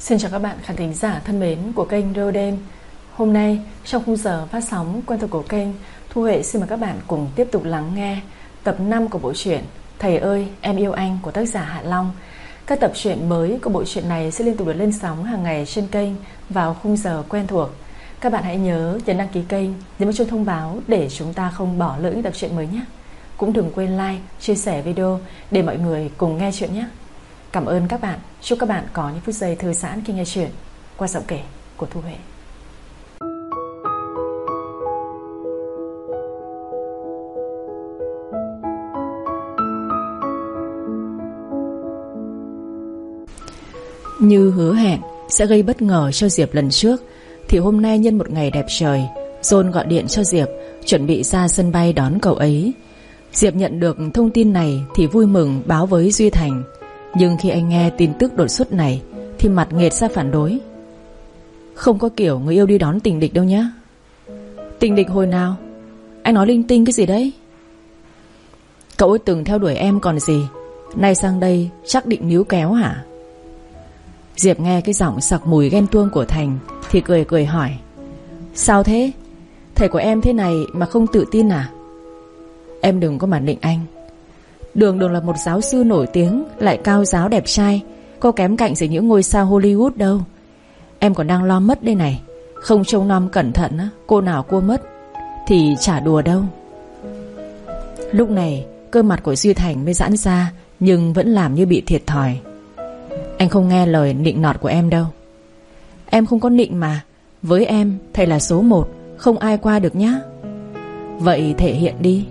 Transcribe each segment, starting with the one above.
Xin chào các bạn khán thính giả thân mến của kênh Rô Đêm. Hôm nay trong khung giờ phát sóng quen thuộc của kênh Thu Huệ xin mời các bạn cùng tiếp tục lắng nghe tập 5 của bộ truyện Thầy ơi em yêu anh của tác giả Hạ Long. Các tập truyện mới của bộ truyện này sẽ liên tục được lên sóng hàng ngày trên kênh vào khung giờ quen thuộc. Các bạn hãy nhớ nhấn đăng ký kênh, nhấn vào chuông thông báo để chúng ta không bỏ lỡ những tập truyện mới nhé. Cũng đừng quên like, chia sẻ video để mọi người cùng nghe chuyện nhé. Cảm ơn các bạn. Chúc các bạn có những phút giây thư giãn khi nghe chuyện Qua giọng kể của Thu Huệ. Như hứa hẹn sẽ gây bất ngờ cho Diệp lần trước, Thì hôm nay nhân một ngày đẹp trời, John gọi điện cho Diệp, Chuẩn bị ra sân bay đón cậu ấy. Diệp nhận được thông tin này Thì vui mừng báo với Duy Thành nhưng khi anh nghe tin tức đột xuất này, Thì mặt nghệt ra phản đối. Không có kiểu người yêu đi đón tình địch đâu nhá. Tình địch hồi nào? Anh nói linh tinh cái gì đấy? Cậu ấy từng theo đuổi em còn gì? Nay sang đây chắc định níu kéo hả? Diệp nghe cái giọng sặc mùi ghen tuông của Thành Thì cười cười hỏi. Sao thế? Thầy của em thế này mà không tự tin à? Em đừng có mà định anh. Đường đường là một giáo sư nổi tiếng, Lại cao giáo đẹp trai. Có kém cạnh gì những ngôi sao Hollywood đâu. Em còn đang lo mất đây này. Không trông nom cẩn thận Cô nào cô mất, Thì chả đùa đâu. Lúc này, cơ mặt của Duy Thành mới giãn ra, Nhưng vẫn làm như bị thiệt thòi. Anh không nghe lời nịnh nọt của em đâu. Em không có nịnh mà. Với em, thầy là số một, Không ai qua được nhá. Vậy thể hiện đi.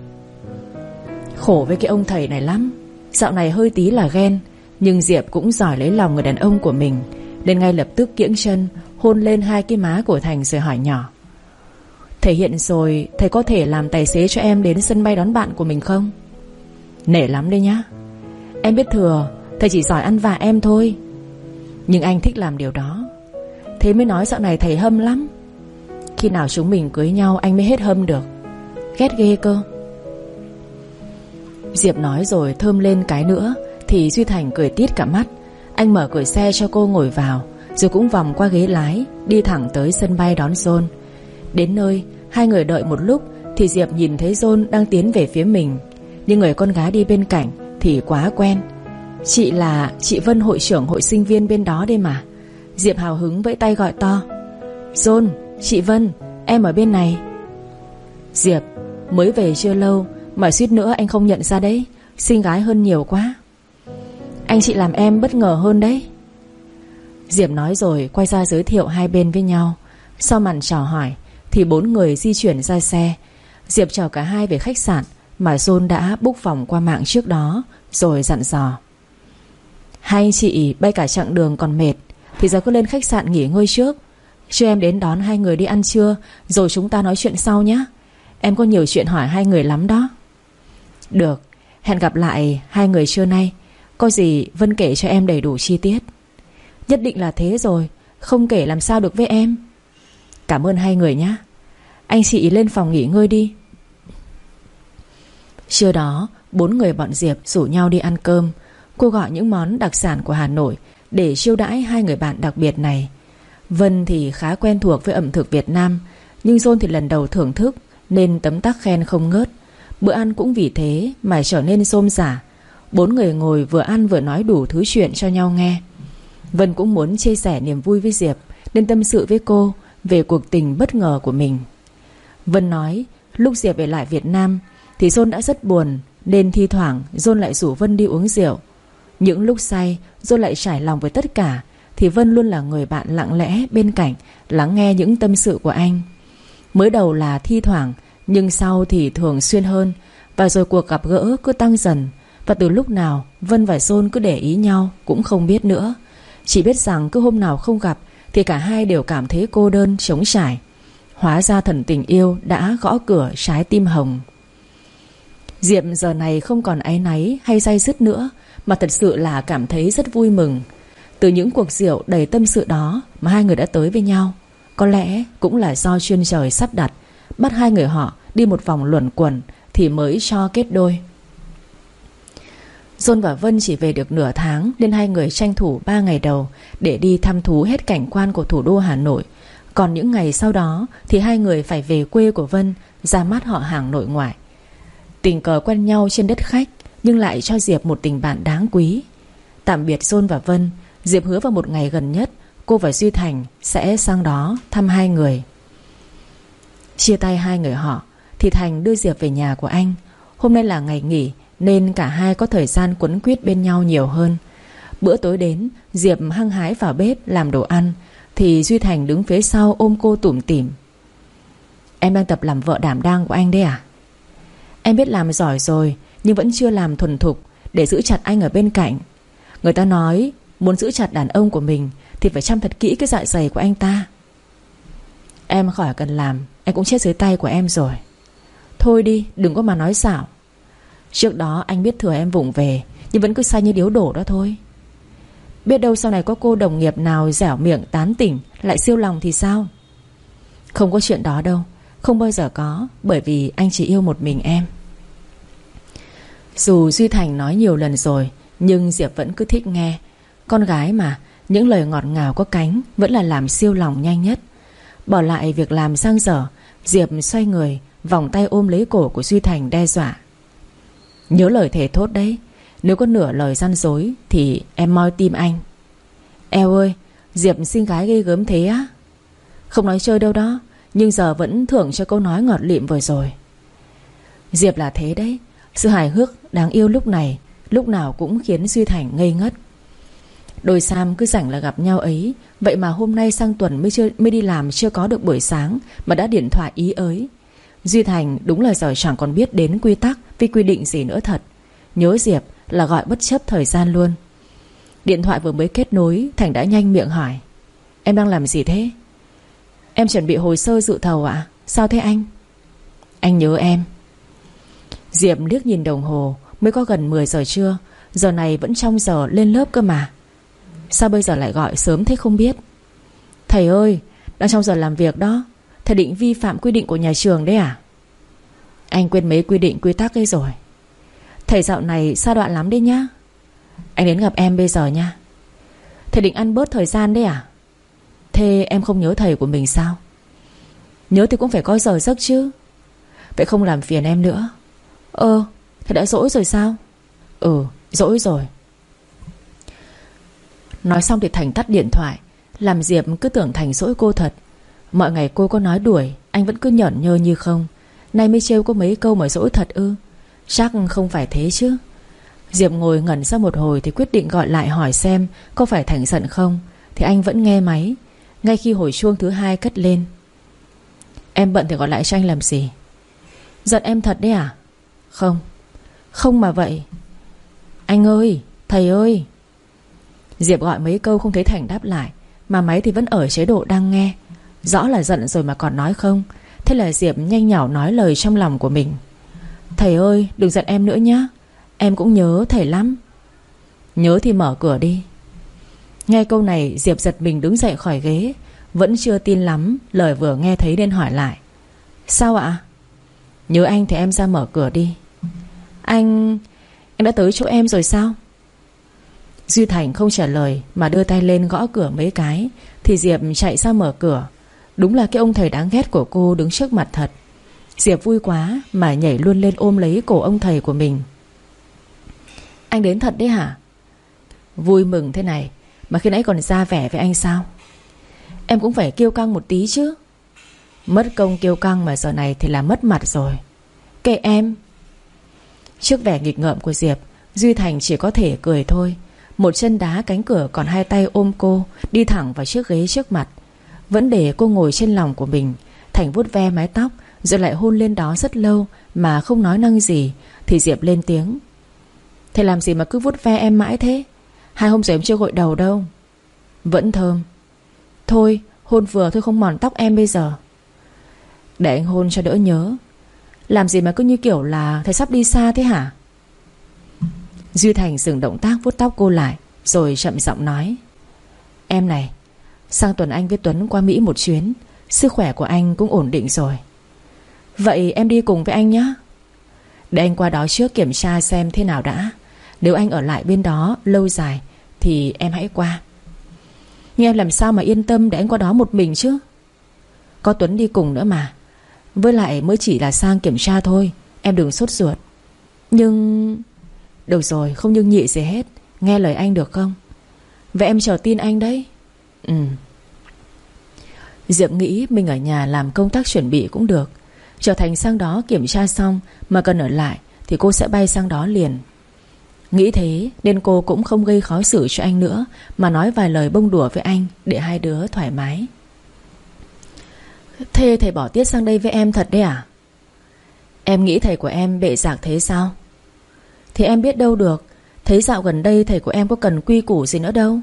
Khổ với cái ông thầy này lắm. Dạo này hơi tí là ghen, Nhưng Diệp cũng giỏi lấy lòng người đàn ông của mình, Nên ngay lập tức kiễng chân, Hôn lên hai cái má của Thành rồi hỏi nhỏ. Thể hiện rồi, Thầy có thể làm tài xế cho em đến sân bay đón bạn của mình không? Nể lắm đây nhá. Em biết thừa, Thầy chỉ giỏi ăn vạ em thôi. Nhưng anh thích làm điều đó. Thế mới nói dạo này thầy hâm lắm. Khi nào chúng mình cưới nhau, Anh mới hết hâm được. Ghét ghê cơ. Diệp nói rồi thơm lên cái nữa Thì Duy Thành cười tít cả mắt. Anh mở cửa xe cho cô ngồi vào Rồi cũng vòng qua ghế lái Đi thẳng tới sân bay đón John Đến nơi Hai người đợi một lúc Thì Diệp nhìn thấy John đang tiến về phía mình. Nhưng người con gái đi bên cạnh Thì quá quen. Chị là chị Vân hội trưởng hội sinh viên bên đó đây mà. Diệp hào hứng vẫy tay gọi to. John, chị Vân Em ở bên này. Diệp mới về chưa lâu mà suýt nữa anh không nhận ra đấy. Xinh gái hơn nhiều quá. Anh chị làm em bất ngờ hơn đấy. Diệp nói rồi Quay ra giới thiệu hai bên với nhau. Sau màn chào hỏi, Thì bốn người di chuyển ra xe. Diệp chào cả hai về khách sạn Mà John đã book phòng qua mạng trước đó, Rồi dặn dò. Hai anh chị bay cả chặng đường còn mệt, Thì giờ cứ lên khách sạn nghỉ ngơi trước. Cho em đến đón hai người đi ăn trưa, Rồi chúng ta nói chuyện sau nhé Em có nhiều chuyện hỏi hai người lắm đó được, Hẹn gặp lại hai người trưa nay. Có gì Vân kể cho em đầy đủ chi tiết. Nhất định là thế rồi, Không kể làm sao được với em. Cảm ơn hai người nhé Anh chị lên phòng nghỉ ngơi đi. Trưa đó, Bốn người bọn Diệp rủ nhau đi ăn cơm. Cô gọi những món đặc sản của Hà Nội Để chiêu đãi hai người bạn đặc biệt này. Vân thì khá quen thuộc với ẩm thực Việt Nam, Nhưng John thì lần đầu thưởng thức Nên tấm tắc khen không ngớt. Bữa ăn cũng vì thế mà trở nên xôm xả. Bốn người ngồi vừa ăn vừa nói đủ thứ chuyện cho nhau nghe. Vân cũng muốn chia sẻ niềm vui với Diệp, Nên tâm sự với cô Về cuộc tình bất ngờ của mình. Vân nói, Lúc Diệp về lại Việt Nam Thì John đã rất buồn, Nên thi thoảng John lại rủ Vân đi uống rượu. Những lúc say, John lại trải lòng với tất cả, Thì Vân luôn là người bạn lặng lẽ bên cạnh Lắng nghe những tâm sự của anh. Mới đầu là thi thoảng nhưng sau thì thường xuyên hơn. Và rồi cuộc gặp gỡ cứ tăng dần. Và từ lúc nào Vân và John cứ để ý nhau Cũng không biết nữa. Chỉ biết rằng cứ hôm nào không gặp Thì cả hai đều cảm thấy cô đơn, trống trải. Hóa ra thần tình yêu đã gõ cửa trái tim hồng. Diệp giờ này không còn áy náy hay say dứt nữa Mà thật sự là cảm thấy rất vui mừng. Từ những cuộc rượu đầy tâm sự đó Mà hai người đã tới với nhau Có lẽ cũng là do chuyên trời sắp đặt Bắt hai người họ Đi một vòng luẩn quẩn Thì mới cho kết đôi. John và Vân chỉ về được nửa tháng Nên hai người tranh thủ 3 ngày đầu Để đi thăm thú hết cảnh quan của thủ đô Hà Nội. Còn những ngày sau đó Thì hai người phải về quê của Vân, Ra mắt họ hàng nội ngoại. Tình cờ quen nhau trên đất khách Nhưng lại cho Diệp một tình bạn đáng quý. Tạm biệt John và Vân, Diệp hứa vào một ngày gần nhất Cô và Duy Thành sẽ sang đó thăm hai người. Chia tay hai người họ thì Thành đưa Diệp về nhà của anh. Hôm nay là ngày nghỉ, Nên cả hai có thời gian quấn quýt bên nhau nhiều hơn. Bữa tối đến, Diệp hăng hái vào bếp làm đồ ăn, Thì Duy Thành đứng phía sau ôm cô tủm tỉm. Em đang tập làm vợ đảm đang của anh đấy à? Em biết làm giỏi rồi, Nhưng vẫn chưa làm thuần thục, Để giữ chặt anh ở bên cạnh. Người ta nói, Muốn giữ chặt đàn ông của mình, Thì phải chăm thật kỹ cái dạ dày của anh ta. Em khỏi cần làm Anh cũng chết dưới tay của em rồi. Thôi đi, đừng có mà nói xảo Trước đó anh biết thừa em vụng về, Nhưng vẫn cứ sai như điếu đổ đó thôi. Biết đâu sau này có cô đồng nghiệp nào dẻo miệng, tán tỉnh, Lại siêu lòng thì sao? Không có chuyện đó đâu, Không bao giờ có, Bởi vì anh chỉ yêu một mình em. Dù Duy Thành nói nhiều lần rồi, Nhưng Diệp vẫn cứ thích nghe. Con gái mà, Những lời ngọt ngào có cánh Vẫn là làm siêu lòng nhanh nhất. Bỏ lại việc làm sang dở Diệp xoay người Vòng tay ôm lấy cổ của Duy Thành đe dọa. Nhớ lời thề thốt đấy, Nếu có nửa lời gian dối Thì em moi tim anh. Eo ơi, Diệp xin gái gây gớm thế á. Không nói chơi đâu đó, Nhưng giờ vẫn thưởng cho câu nói ngọt lịm vừa rồi. Diệp là thế đấy, Sự hài hước đáng yêu lúc này, Lúc nào cũng khiến Duy Thành ngây ngất. Đôi Sam cứ rảnh là gặp nhau ấy, Vậy mà hôm nay sang tuần mới chưa, mới đi làm Chưa có được buổi sáng Mà đã điện thoại ý ới. Duy Thành đúng là giờ chẳng còn biết đến quy tắc Vì quy định gì nữa thật. Nhớ Diệp là gọi bất chấp thời gian luôn. Điện thoại vừa mới kết nối, Thành đã nhanh miệng hỏi. Em đang làm gì thế? Em chuẩn bị hồ sơ dự thầu ạ. Sao thế anh? Anh nhớ em. Diệp liếc nhìn đồng hồ, Mới có gần 10 giờ trưa. Giờ này vẫn trong giờ lên lớp cơ mà. Sao bây giờ lại gọi sớm thế không biết? Thầy ơi, Đang trong giờ làm việc đó. Thầy định vi phạm quy định của nhà trường đấy à? Anh quên mấy quy định, quy tắc ấy rồi. Thầy dạo này xa đoạn lắm đấy nhá. Anh đến gặp em bây giờ nha Thầy định ăn bớt thời gian đấy à? Thế em không nhớ thầy của mình sao? Nhớ thì cũng phải có giờ giấc chứ. Vậy không làm phiền em nữa. Ơ, Thầy đã dỗi rồi sao? Ừ dỗi rồi. Nói xong thì Thành tắt điện thoại. Làm Diệp cứ tưởng Thành dỗi cô thật. Mọi ngày cô có nói đuổi, Anh vẫn cứ nhởn nhơ như không. Nay mới trêu có mấy câu mà dỗi thật ư? Chắc không phải thế chứ. Diệp ngồi ngẩn ra một hồi Thì quyết định gọi lại hỏi xem Có phải Thành giận không, Thì anh vẫn nghe máy. Ngay khi hồi chuông thứ hai cất lên. Em bận thì gọi lại cho anh làm gì? Giận em thật đấy à? Không. Không mà vậy. Anh ơi, Thầy ơi. Diệp gọi mấy câu không thấy Thành đáp lại, Mà máy thì vẫn ở chế độ đang nghe. Rõ là giận rồi mà còn nói không? Thế là Diệp nhanh nhỏ nói lời trong lòng của mình. Thầy ơi, đừng giận em nữa nhé Em cũng nhớ thầy lắm. Nhớ thì mở cửa đi. Nghe câu này, Diệp giật mình đứng dậy khỏi ghế. Vẫn chưa tin lắm, Lời vừa nghe thấy nên hỏi lại. Sao ạ? Nhớ anh thì em ra mở cửa đi. Anh Anh đã tới chỗ em rồi sao? Duy Thành không trả lời Mà đưa tay lên gõ cửa mấy cái, Thì Diệp chạy ra mở cửa. Đúng là cái ông thầy đáng ghét của cô đứng trước mặt thật. Diệp vui quá Mà nhảy luôn lên ôm lấy cổ ông thầy của mình. Anh đến thật đấy hả? Vui mừng thế này, Mà khi nãy còn ra vẻ với anh sao? Em cũng phải kêu căng một tí chứ. Mất công kêu căng mà giờ này thì là mất mặt rồi. Kệ em. Trước vẻ nghịch ngợm của Diệp, Duy Thành chỉ có thể cười thôi. Một chân đá cánh cửa còn hai tay ôm cô, Đi thẳng vào chiếc ghế trước mặt. Vẫn để cô ngồi trên lòng của mình. Thành vuốt ve mái tóc, Rồi lại hôn lên đó rất lâu, Mà không nói năng gì. Thì Diệp lên tiếng. Thầy làm gì mà cứ vuốt ve em mãi thế? Hai hôm rồi em chưa gội đầu đâu. Vẫn thơm. Thôi, hôn vừa thôi không mòn tóc em bây giờ. Để anh hôn cho đỡ nhớ. Làm gì mà cứ như kiểu là Thầy sắp đi xa thế hả? Duy Thành dừng động tác vuốt tóc cô lại, Rồi chậm giọng nói. Em này Sang tuần anh với Tuấn qua Mỹ một chuyến, Sức khỏe của anh cũng ổn định rồi. Vậy em đi cùng với anh nhé. Để anh qua đó trước kiểm tra xem thế nào đã. Nếu anh ở lại bên đó lâu dài, Thì em hãy qua. Nhưng em làm sao mà yên tâm để anh qua đó một mình chứ? Có Tuấn đi cùng nữa mà. Với lại mới chỉ là sang kiểm tra thôi, Em đừng sốt ruột. Nhưng, Được rồi, không nhưng nhị gì hết. Nghe lời anh được không? Vậy em chờ tin anh đấy. Ừ. Diệp nghĩ mình ở nhà làm công tác chuẩn bị cũng được. Trở thành sang đó kiểm tra xong Mà cần ở lại Thì cô sẽ bay sang đó liền. Nghĩ thế nên cô cũng không gây khó xử cho anh nữa Mà nói vài lời bông đùa với anh Để hai đứa thoải mái. Thế thầy bỏ tiết sang đây với em thật đấy à? Em nghĩ thầy của em bệ giảng thế sao? Thì em biết đâu được, Thấy dạo gần đây thầy của em có cần quy củ gì nữa đâu.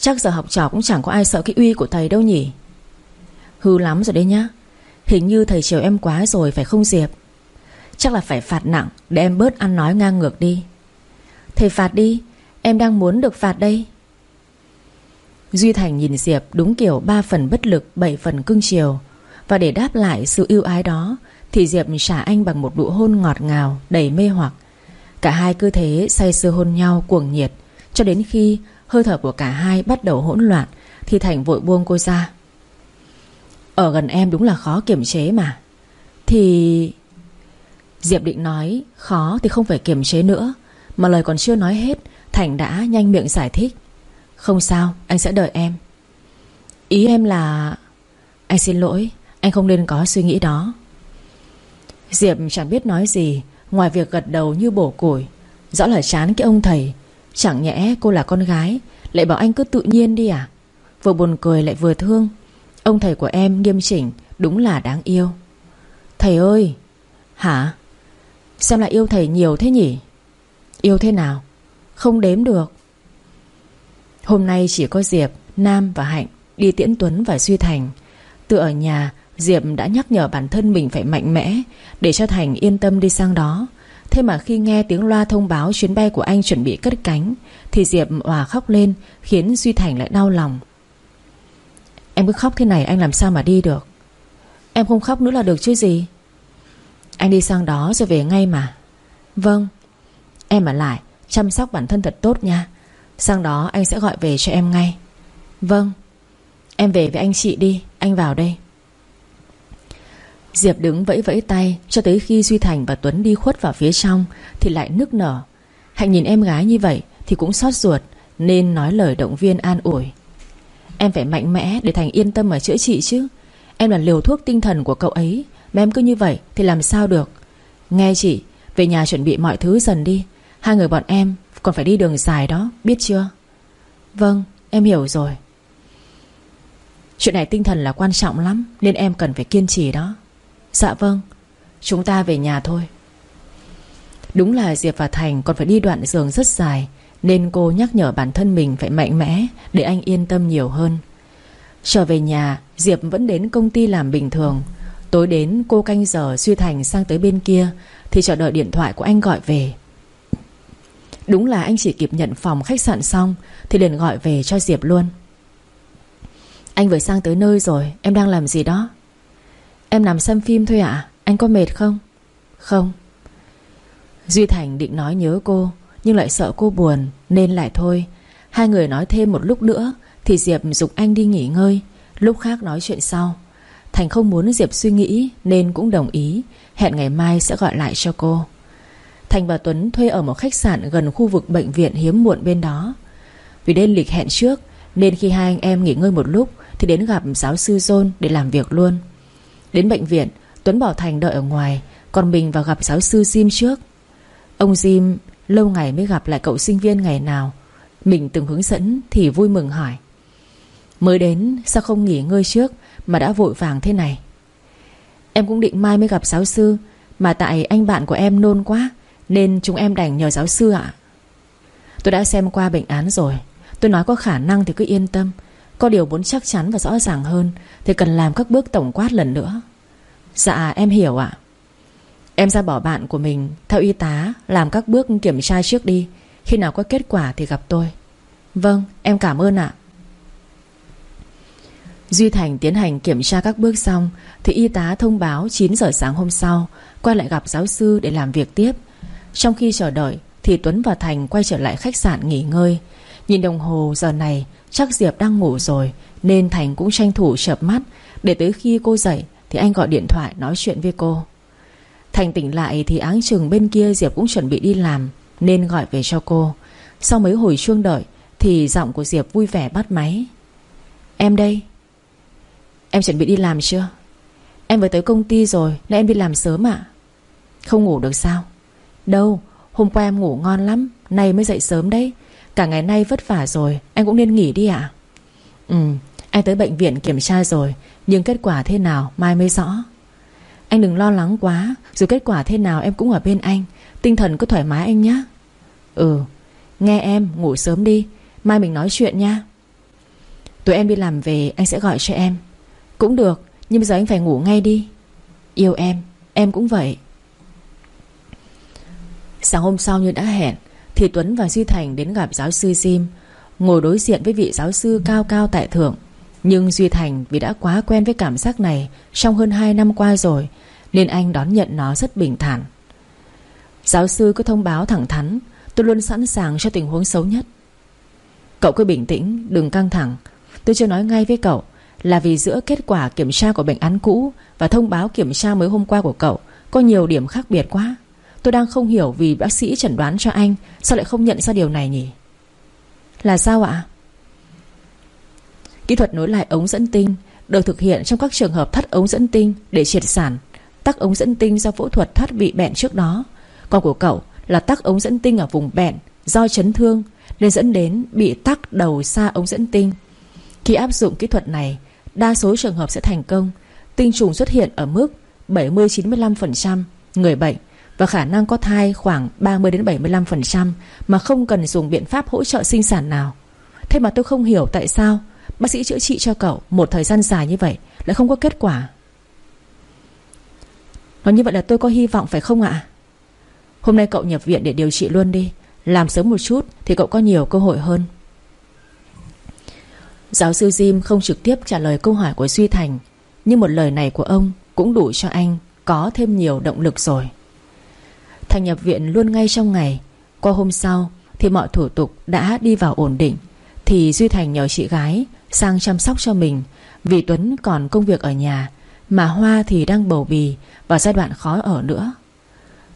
Chắc giờ học trò cũng chẳng có ai sợ cái uy của thầy đâu nhỉ? Hư lắm rồi đấy nhá. Hình như thầy chiều em quá rồi, phải không Diệp? Chắc là phải phạt nặng, Để em bớt ăn nói ngang ngược đi. Thầy phạt đi, Em đang muốn được phạt đây. Duy Thành nhìn Diệp đúng kiểu ba phần bất lực, bảy phần cưng chiều. Và để đáp lại sự yêu ái đó, Thì Diệp trả anh bằng một nụ hôn ngọt ngào, Đầy mê hoặc. Cả hai cứ thế say sưa hôn nhau cuồng nhiệt, Cho đến khi hơi thở của cả hai bắt đầu hỗn loạn, Thì Thành vội buông cô ra. Ở gần em đúng là khó kiềm chế mà. Thì... Diệp định nói, khó thì không phải kiềm chế nữa, Mà lời còn chưa nói hết, Thành đã nhanh miệng giải thích. Không sao, anh sẽ đợi em. Ý em là Anh xin lỗi, Anh không nên có suy nghĩ đó. Diệp chẳng biết nói gì, Ngoài việc gật đầu như bổ củi. Rõ là chán cái ông thầy Chẳng nhẽ cô là con gái Lại bảo anh cứ tự nhiên đi à? Vừa buồn cười lại vừa thương. Ông thầy của em nghiêm chỉnh Đúng là đáng yêu. Thầy ơi! Hả? Xem lại yêu thầy nhiều thế nhỉ? Yêu thế nào? Không đếm được. Hôm nay chỉ có Diệp, Nam và Hạnh Đi tiễn Tuấn và Duy Thành. Từ ở nhà Diệp đã nhắc nhở bản thân mình phải mạnh mẽ Để cho Thành yên tâm đi sang đó. Thế mà khi nghe tiếng loa thông báo Chuyến bay của anh chuẩn bị cất cánh, Thì Diệp òa khóc lên, Khiến Duy Thành lại đau lòng. Em cứ khóc thế này, anh làm sao mà đi được? Em không khóc nữa là được chứ gì? Anh đi sang đó rồi về ngay mà. Vâng. Em ở lại, chăm sóc bản thân thật tốt nha. Sang đó anh sẽ gọi về cho em ngay. Vâng. Em về với anh chị đi, Anh vào đây. Diệp đứng vẫy vẫy tay, Cho tới khi Duy Thành và Tuấn đi khuất vào phía trong, Thì lại nức nở. Hạnh nhìn em gái như vậy Thì cũng xót ruột, Nên nói lời động viên an ủi. Em phải mạnh mẽ để Thành yên tâm mà chữa trị chứ. Em là liều thuốc tinh thần của cậu ấy, Mà em cứ như vậy thì làm sao được? Nghe chị, Về nhà chuẩn bị mọi thứ dần đi. Hai người bọn em còn phải đi đường dài đó, Biết chưa? Vâng em hiểu rồi. Chuyện này tinh thần là quan trọng lắm, Nên em cần phải kiên trì đó. Dạ vâng Chúng ta về nhà thôi. Đúng là Diệp và Thành còn phải đi đoạn giường rất dài, Nên cô nhắc nhở bản thân mình phải mạnh mẽ Để anh yên tâm nhiều hơn. Trở về nhà, Diệp vẫn đến công ty làm bình thường. Tối đến cô canh giờ Duy Thành sang tới bên kia, Thì chờ đợi điện thoại của anh gọi về. Đúng là anh chỉ kịp nhận phòng khách sạn xong, Thì liền gọi về cho Diệp luôn. Anh vừa sang tới nơi rồi, Em đang làm gì đó? Em nằm xem phim thôi ạ. Anh có mệt không? Không. Duy Thành định nói nhớ cô, Nhưng lại sợ cô buồn, Nên lại thôi. Hai người nói thêm một lúc nữa, Thì Diệp dục anh đi nghỉ ngơi. Lúc khác nói chuyện sau. Thành không muốn Diệp suy nghĩ, Nên cũng đồng ý. Hẹn ngày mai sẽ gọi lại cho cô. Thành và Tuấn thuê ở một khách sạn Gần khu vực bệnh viện hiếm muộn bên đó. Vì đến lịch hẹn trước, Nên khi hai anh em nghỉ ngơi một lúc, Thì đến gặp giáo sư John để làm việc luôn. Đến bệnh viện, Tuấn bảo Thành đợi ở ngoài, Còn mình vào gặp giáo sư Jim trước. Ông Jim lâu ngày mới gặp lại cậu sinh viên ngày nào. Mình từng hướng dẫn Thì vui mừng hỏi. Mới đến, sao không nghỉ ngơi trước Mà đã vội vàng thế này? Em cũng định mai mới gặp giáo sư, Mà tại anh bạn của em nôn quá, Nên chúng em đành nhờ giáo sư ạ. Tôi đã xem qua bệnh án rồi. Tôi nói có khả năng thì cứ yên tâm. Có điều muốn chắc chắn và rõ ràng hơn Thì cần làm các bước tổng quát lần nữa. Dạ em hiểu ạ. Em ra bỏ bạn của mình, Theo y tá, làm các bước kiểm tra trước đi. Khi nào có kết quả thì gặp tôi. Vâng em cảm ơn ạ. Duy Thành tiến hành kiểm tra các bước xong Thì y tá thông báo 9 giờ sáng hôm sau, Quay lại gặp giáo sư để làm việc tiếp. Trong khi chờ đợi Thì Tuấn và Thành quay trở lại khách sạn nghỉ ngơi. Nhìn đồng hồ, giờ này Chắc Diệp đang ngủ rồi, Nên Thành cũng tranh thủ chợp mắt. Để tới khi cô dậy, Thì anh gọi điện thoại nói chuyện với cô. Thành tỉnh lại thì áng chừng bên kia Diệp cũng chuẩn bị đi làm, Nên gọi về cho cô. Sau mấy hồi chuông đợi, Thì giọng của Diệp vui vẻ bắt máy. Em đây. Em chuẩn bị đi làm chưa? Em vừa tới công ty rồi, Nên em đi làm sớm ạ. Không ngủ được sao? Đâu, hôm qua em ngủ ngon lắm, Nay mới dậy sớm đấy. Cả ngày nay vất vả rồi Em cũng nên nghỉ đi ạ. Ừ anh tới bệnh viện kiểm tra rồi, Nhưng kết quả thế nào mai mới rõ. Anh đừng lo lắng quá, Dù kết quả thế nào em cũng ở bên anh, Tinh thần cứ thoải mái anh nhé Ừ Nghe em, ngủ sớm đi, Mai mình nói chuyện nha. Tụi em đi làm về, anh sẽ gọi cho em. Cũng được, Nhưng bây giờ anh phải ngủ ngay đi. Yêu em Em cũng vậy. Sáng hôm sau như đã hẹn thì Tuấn và Duy Thành đến gặp giáo sư Jim, Ngồi đối diện với vị giáo sư cao cao tại thượng. Nhưng Duy Thành vì đã quá quen với cảm giác này Trong hơn 2 năm qua rồi, Nên anh đón nhận nó rất bình thản. Giáo sư cứ thông báo thẳng thắn, Tôi luôn sẵn sàng cho tình huống xấu nhất. Cậu cứ bình tĩnh, Đừng căng thẳng. Tôi chưa nói ngay với cậu Là vì giữa kết quả kiểm tra của bệnh án cũ Và thông báo kiểm tra mới hôm qua của cậu Có nhiều điểm khác biệt quá. Tôi đang không hiểu vì bác sĩ chẩn đoán cho anh, Sao lại không nhận ra điều này nhỉ? Là sao ạ? Kỹ thuật nối lại ống dẫn tinh Được thực hiện trong các trường hợp thắt ống dẫn tinh Để triệt sản. Tắc ống dẫn tinh do phẫu thuật thắt bị bẹn trước đó. Còn của cậu là tắc ống dẫn tinh ở vùng bẹn Do chấn thương Nên dẫn đến bị tắc đầu xa ống dẫn tinh. Khi áp dụng kỹ thuật này, Đa số trường hợp sẽ thành công. Tinh trùng xuất hiện ở mức 70-95% người bệnh và khả năng có thai khoảng 30-75% mà không cần dùng biện pháp hỗ trợ sinh sản nào. Thế mà tôi không hiểu tại sao bác sĩ chữa trị cho cậu một thời gian dài như vậy lại không có kết quả. Nói như vậy là tôi có hy vọng phải không ạ? Hôm nay cậu nhập viện để điều trị luôn đi. Làm sớm một chút thì cậu có nhiều cơ hội hơn. Giáo sư Jim không trực tiếp trả lời câu hỏi của Duy Thành, Nhưng một lời này của ông cũng đủ cho anh có thêm nhiều động lực rồi Thành nhập viện luôn ngay trong ngày. Qua hôm sau, Thì mọi thủ tục đã đi vào ổn định. Thì Duy Thành nhờ chị gái Sang chăm sóc cho mình. Vì Tuấn còn công việc ở nhà, Mà Hoa thì đang bầu bì Vào giai đoạn khó ở nữa.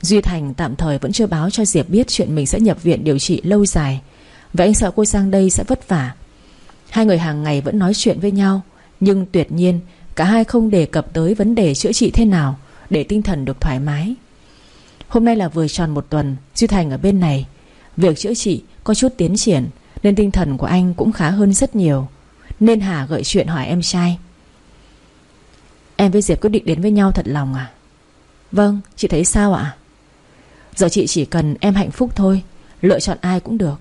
Duy Thành tạm thời vẫn chưa báo cho Diệp biết Chuyện mình sẽ nhập viện điều trị lâu dài. Và anh sợ cô sang đây sẽ vất vả. Hai người hàng ngày vẫn nói chuyện với nhau, Nhưng tuyệt nhiên Cả hai không đề cập tới vấn đề chữa trị thế nào Để tinh thần được thoải mái. Hôm nay là vừa tròn một tuần, Duy Thành ở bên này. Việc chữa trị có chút tiến triển, Nên tinh thần của anh cũng khá hơn rất nhiều. Nên Hà gợi chuyện hỏi em trai. Em với Diệp quyết định đến với nhau thật lòng à? Vâng chị thấy sao ạ? Giờ chị chỉ cần em hạnh phúc thôi, Lựa chọn ai cũng được.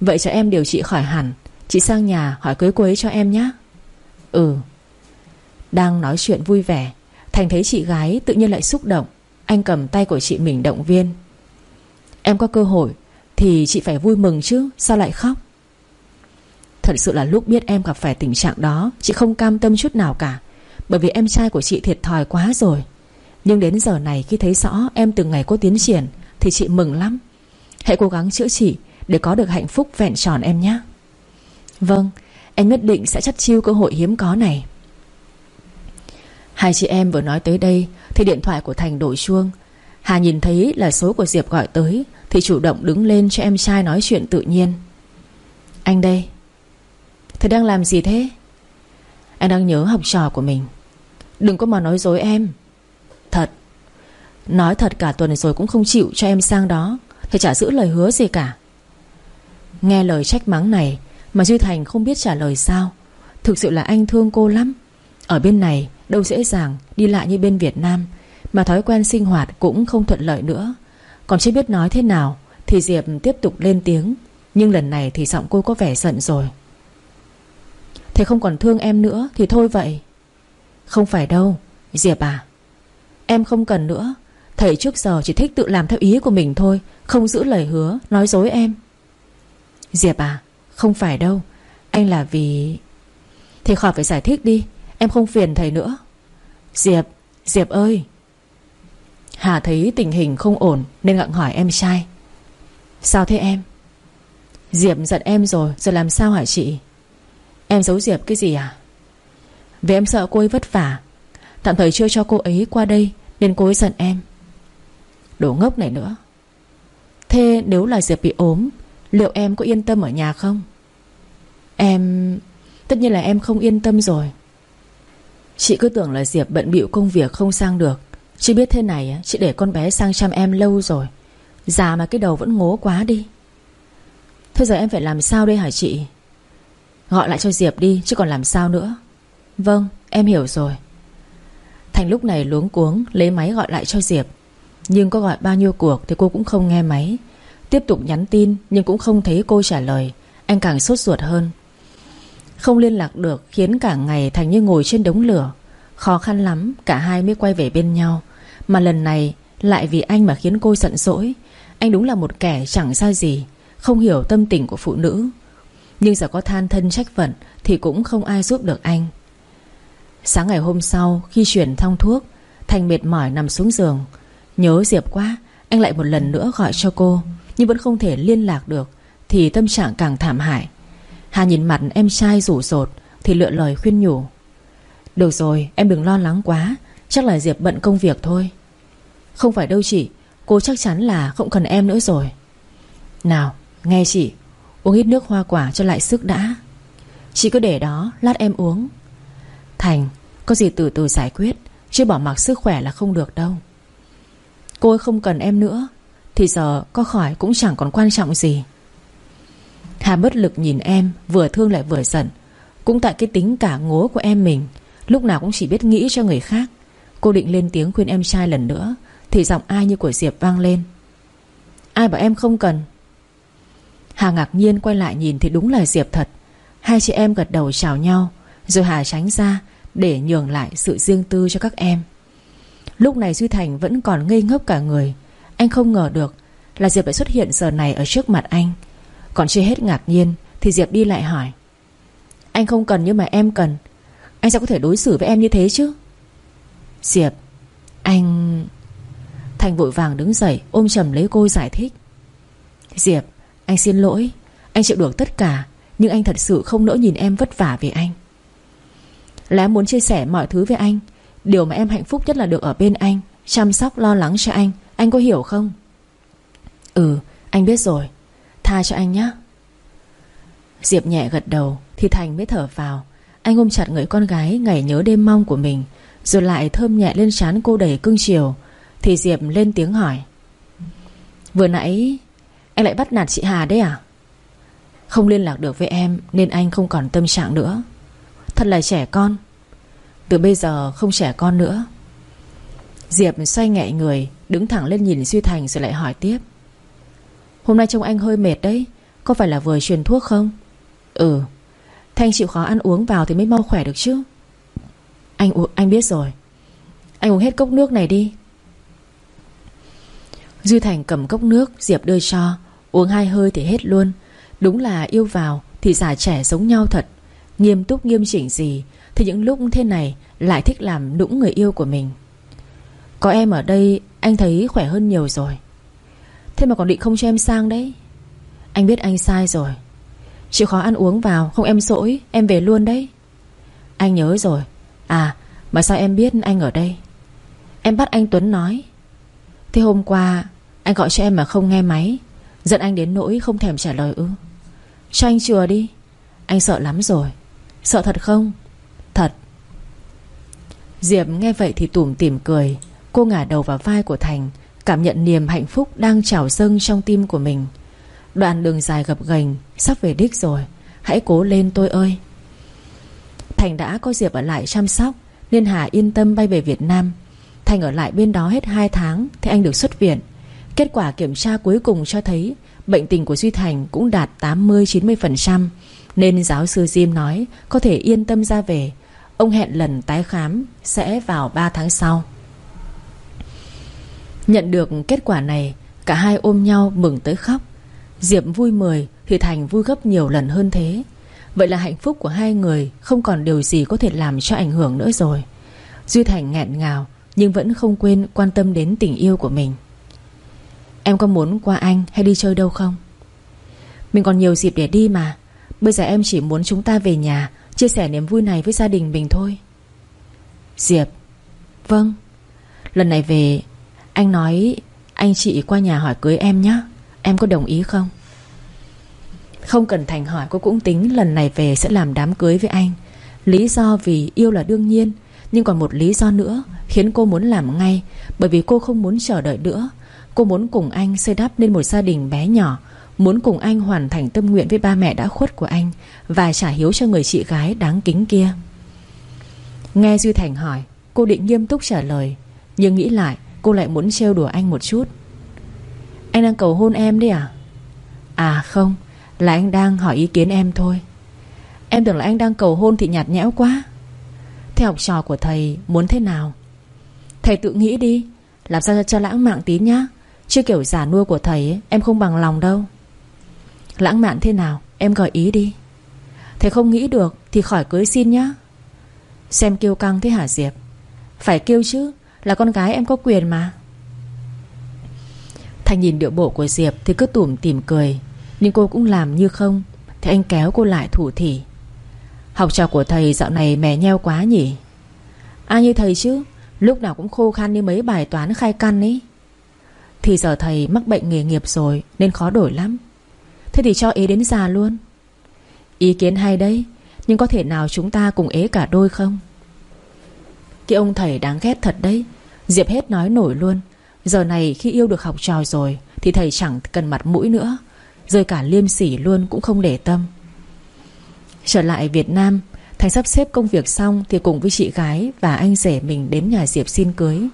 Vậy cho em điều trị khỏi hẳn, Chị sang nhà hỏi cưới cô ấy cho em nhé. Ừ. Đang nói chuyện vui vẻ, Thành thấy chị gái tự nhiên lại xúc động anh cầm tay của chị mình động viên. Em có cơ hội Thì chị phải vui mừng chứ, Sao lại khóc? Thật sự là lúc biết em gặp phải tình trạng đó, Chị không cam tâm chút nào cả, Bởi vì em trai của chị thiệt thòi quá rồi. Nhưng đến giờ này khi thấy rõ Em từng ngày có tiến triển, Thì chị mừng lắm. Hãy cố gắng chữa trị Để có được hạnh phúc vẹn tròn em nhé. Vâng Em nhất định sẽ chất chiêu cơ hội hiếm có này. Hai chị em vừa nói tới đây, Thì điện thoại của Thành đổ chuông. Hà nhìn thấy là số của Diệp gọi tới, Thì chủ động đứng lên cho em trai nói chuyện tự nhiên. Anh đây. Thầy đang làm gì thế? Anh đang nhớ học trò của mình. Đừng có mà nói dối em. Thật. Nói thật cả tuần rồi cũng không chịu cho em sang đó Thầy chả giữ lời hứa gì cả. Nghe lời trách mắng này, Mà Duy Thành không biết trả lời sao. Thực sự là anh thương cô lắm. Ở bên này Đâu dễ dàng đi lại như bên Việt Nam, Mà thói quen sinh hoạt cũng không thuận lợi nữa. Còn chưa biết nói thế nào Thì Diệp tiếp tục lên tiếng, Nhưng lần này thì giọng cô có vẻ giận rồi. Thầy không còn thương em nữa Thì thôi vậy. Không phải đâu, Diệp à. Em không cần nữa. Thầy trước giờ chỉ thích tự làm theo ý của mình thôi, Không giữ lời hứa, Nói dối em. Diệp à Không phải đâu. Anh là vì Thầy khỏi phải giải thích đi. Em không phiền thầy nữa. Diệp, Diệp ơi. Hà thấy tình hình không ổn Nên gặng hỏi em trai. Sao thế em? Diệp giận em rồi Giờ làm sao hả chị? Em giấu Diệp cái gì à? Vì em sợ cô ấy vất vả. Tạm thời chưa cho cô ấy qua đây Nên cô ấy giận em. Đồ ngốc này nữa. Thế nếu là Diệp bị ốm Liệu em có yên tâm ở nhà không? Em Tất nhiên là em không yên tâm rồi. Chị cứ tưởng là Diệp bận bịu công việc không sang được. Chị biết thế này Chị để con bé sang chăm em lâu rồi. Già mà cái đầu vẫn ngố quá đi. Thôi giờ em phải làm sao đây hả chị? Gọi lại cho Diệp đi, Chứ còn làm sao nữa. Vâng em hiểu rồi. Thành lúc này luống cuống, Lấy máy gọi lại cho Diệp. Nhưng có gọi bao nhiêu cuộc Thì cô cũng không nghe máy. Tiếp tục nhắn tin, Nhưng cũng không thấy cô trả lời. Anh càng sốt ruột hơn. Không liên lạc được Khiến cả ngày Thành như ngồi trên đống lửa. Khó khăn lắm, Cả hai mới quay về bên nhau. Mà lần này, Lại vì anh mà khiến cô giận dỗi. Anh đúng là một kẻ chẳng ra gì, Không hiểu tâm tình của phụ nữ. Nhưng giờ có than thân trách phận Thì cũng không ai giúp được anh. Sáng ngày hôm sau, Khi chuyển thong thuốc, Thành mệt mỏi nằm xuống giường. Nhớ Diệp quá, Anh lại một lần nữa gọi cho cô, Nhưng vẫn không thể liên lạc được, Thì tâm trạng càng thảm hại. Hà nhìn mặt em trai rủ rột, Thì lựa lời khuyên nhủ. Được rồi, em đừng lo lắng quá, Chắc là Diệp bận công việc thôi. Không phải đâu chị, Cô chắc chắn là không cần em nữa rồi. Nào, nghe chị, Uống ít nước hoa quả cho lại sức đã. Chị cứ để đó, lát em uống. Thành, Có gì từ từ giải quyết, Chứ bỏ mặc sức khỏe là không được đâu. Cô ấy không cần em nữa, Thì giờ có khỏi cũng chẳng còn quan trọng gì. Hà bất lực nhìn em, Vừa thương lại vừa giận. Cũng tại cái tính cả ngố của em mình, Lúc nào cũng chỉ biết nghĩ cho người khác. Cô định lên tiếng khuyên em trai lần nữa, Thì giọng ai như của Diệp vang lên. Ai bảo em không cần? Hà ngạc nhiên quay lại nhìn Thì đúng là Diệp thật. Hai chị em gật đầu chào nhau, Rồi Hà tránh ra Để nhường lại sự riêng tư cho các em. Lúc này Duy Thành vẫn còn ngây ngốc cả người. Anh không ngờ được Là Diệp lại xuất hiện giờ này ở trước mặt anh. Còn chưa hết ngạc nhiên, Thì Diệp đi lại hỏi. Anh không cần nhưng mà em cần. Anh sao có thể đối xử với em như thế chứ? Diệp, Anh Thành vội vàng đứng dậy, ôm chầm lấy cô giải thích. Diệp, Anh xin lỗi. Anh chịu được tất cả, Nhưng anh thật sự không nỡ nhìn em vất vả vì anh. Là em muốn chia sẻ mọi thứ với anh. Điều mà em hạnh phúc nhất là được ở bên anh, Chăm sóc, lo lắng cho anh. Anh có hiểu không? Ừ anh biết rồi. Tha cho anh nhé Diệp nhẹ gật đầu, Thì Thành mới thở vào. Anh ôm chặt người con gái, ngày nhớ đêm mong của mình, Rồi lại thơm nhẹ lên trán cô đầy cưng chiều. Thì Diệp lên tiếng hỏi, Vừa nãy Anh lại bắt nạt chị Hà đấy à? Không liên lạc được với em Nên anh không còn tâm trạng nữa. Thật là trẻ con. Từ bây giờ không trẻ con nữa. Diệp xoay nhẹ người, Đứng thẳng lên nhìn Duy Thành rồi lại hỏi tiếp Hôm nay trông anh hơi mệt đấy. Có phải là vừa truyền thuốc không? Ừ. Thanh chịu khó ăn uống vào thì mới mau khỏe được chứ. Anh uống, anh biết rồi. Anh uống hết cốc nước này đi. Duy Thành cầm cốc nước Diệp đưa cho. Uống hai hơi thì hết luôn. Đúng là yêu vào thì giả trẻ giống nhau thật. Nghiêm túc nghiêm chỉnh gì thì những lúc thế này Lại thích làm nũng người yêu của mình. Có em ở đây Anh thấy khỏe hơn nhiều rồi. Thế mà còn định không cho em sang đấy. Anh biết anh sai rồi. Chịu khó ăn uống vào, Không em dỗi, Em về luôn đấy. Anh nhớ rồi. À mà sao em biết anh ở đây? Em bắt anh Tuấn nói. Thế hôm qua, Anh gọi cho em mà không nghe máy. Giận anh đến nỗi không thèm trả lời ư. Cho anh chừa đi. Anh sợ lắm rồi. Sợ thật không? Thật. Diệp nghe vậy thì tủm tỉm cười. Cô ngả đầu vào vai của Thành Cảm nhận niềm hạnh phúc đang trào dâng trong tim của mình. Đoạn đường dài gập ghềnh, Sắp về đích rồi. Hãy cố lên tôi ơi. Thành đã có Diệp ở lại chăm sóc, Nên Hà yên tâm bay về Việt Nam. Thành ở lại bên đó hết 2 tháng, Thì anh được xuất viện. Kết quả kiểm tra cuối cùng cho thấy Bệnh tình của Duy Thành cũng đạt 80-90% Nên giáo sư Jim nói Có thể yên tâm ra về. Ông hẹn lần tái khám Sẽ vào 3 tháng sau. Nhận được kết quả này, Cả hai ôm nhau mừng tới khóc. Diệp vui mười Thì Thành vui gấp nhiều lần hơn thế. Vậy là hạnh phúc của hai người Không còn điều gì có thể làm cho ảnh hưởng nữa rồi. Duy Thành nghẹn ngào, Nhưng vẫn không quên quan tâm đến tình yêu của mình. Em có muốn qua anh hay đi chơi đâu không? Mình còn nhiều dịp để đi mà. Bây giờ em chỉ muốn chúng ta về nhà, Chia sẻ niềm vui này với gia đình mình thôi. Diệp Vâng. Lần này về anh nói Anh chị qua nhà hỏi cưới em nhé Em có đồng ý không? Không cần Thành hỏi, cô cũng tính Lần này về sẽ làm đám cưới với anh. Lý do vì yêu là đương nhiên, Nhưng còn một lý do nữa Khiến cô muốn làm ngay, Bởi vì cô không muốn chờ đợi nữa. Cô muốn cùng anh xây đắp nên một gia đình bé nhỏ, Muốn cùng anh hoàn thành tâm nguyện với ba mẹ đã khuất của anh Và trả hiếu cho người chị gái đáng kính kia. Nghe Duy Thành hỏi, Cô định nghiêm túc trả lời, Nhưng nghĩ lại cô lại muốn trêu đùa anh một chút. Anh đang cầu hôn em đấy à? À không Là anh đang hỏi ý kiến em thôi. Em tưởng là anh đang cầu hôn thì nhạt nhẽo quá. Thế học trò của thầy muốn thế nào? Thầy tự nghĩ đi Làm sao cho lãng mạn tí nhá. Chứ kiểu giả nuôi của thầy ấy, Em không bằng lòng đâu. Lãng mạn thế nào? Em gợi ý đi. Thầy không nghĩ được Thì khỏi cưới xin nhá. Xem kêu căng thế hả Diệp? Phải kêu chứ. Là con gái em có quyền mà. Thanh nhìn điệu bộ của Diệp Thì cứ tủm tỉm cười. Nhưng cô cũng làm như không. Thì anh kéo cô lại thủ thỉ. Học trò của thầy dạo này mè nheo quá nhỉ? Ai như thầy chứ? Lúc nào cũng khô khan như mấy bài toán khai căn ấy. Thì giờ thầy mắc bệnh nghề nghiệp rồi, Nên khó đổi lắm. Thế thì cho ế đến già luôn. Ý kiến hay đấy, Nhưng có thể nào chúng ta cùng ế cả đôi không? Cái ông thầy đáng ghét thật đấy. Diệp hết nói nổi luôn. Giờ này khi yêu được học trò rồi, Thì thầy chẳng cần mặt mũi nữa. Rơi cả liêm sỉ luôn cũng không để tâm. Trở lại Việt Nam Thành sắp xếp công việc xong Thì cùng với chị gái và anh rể mình đến nhà Diệp xin cưới.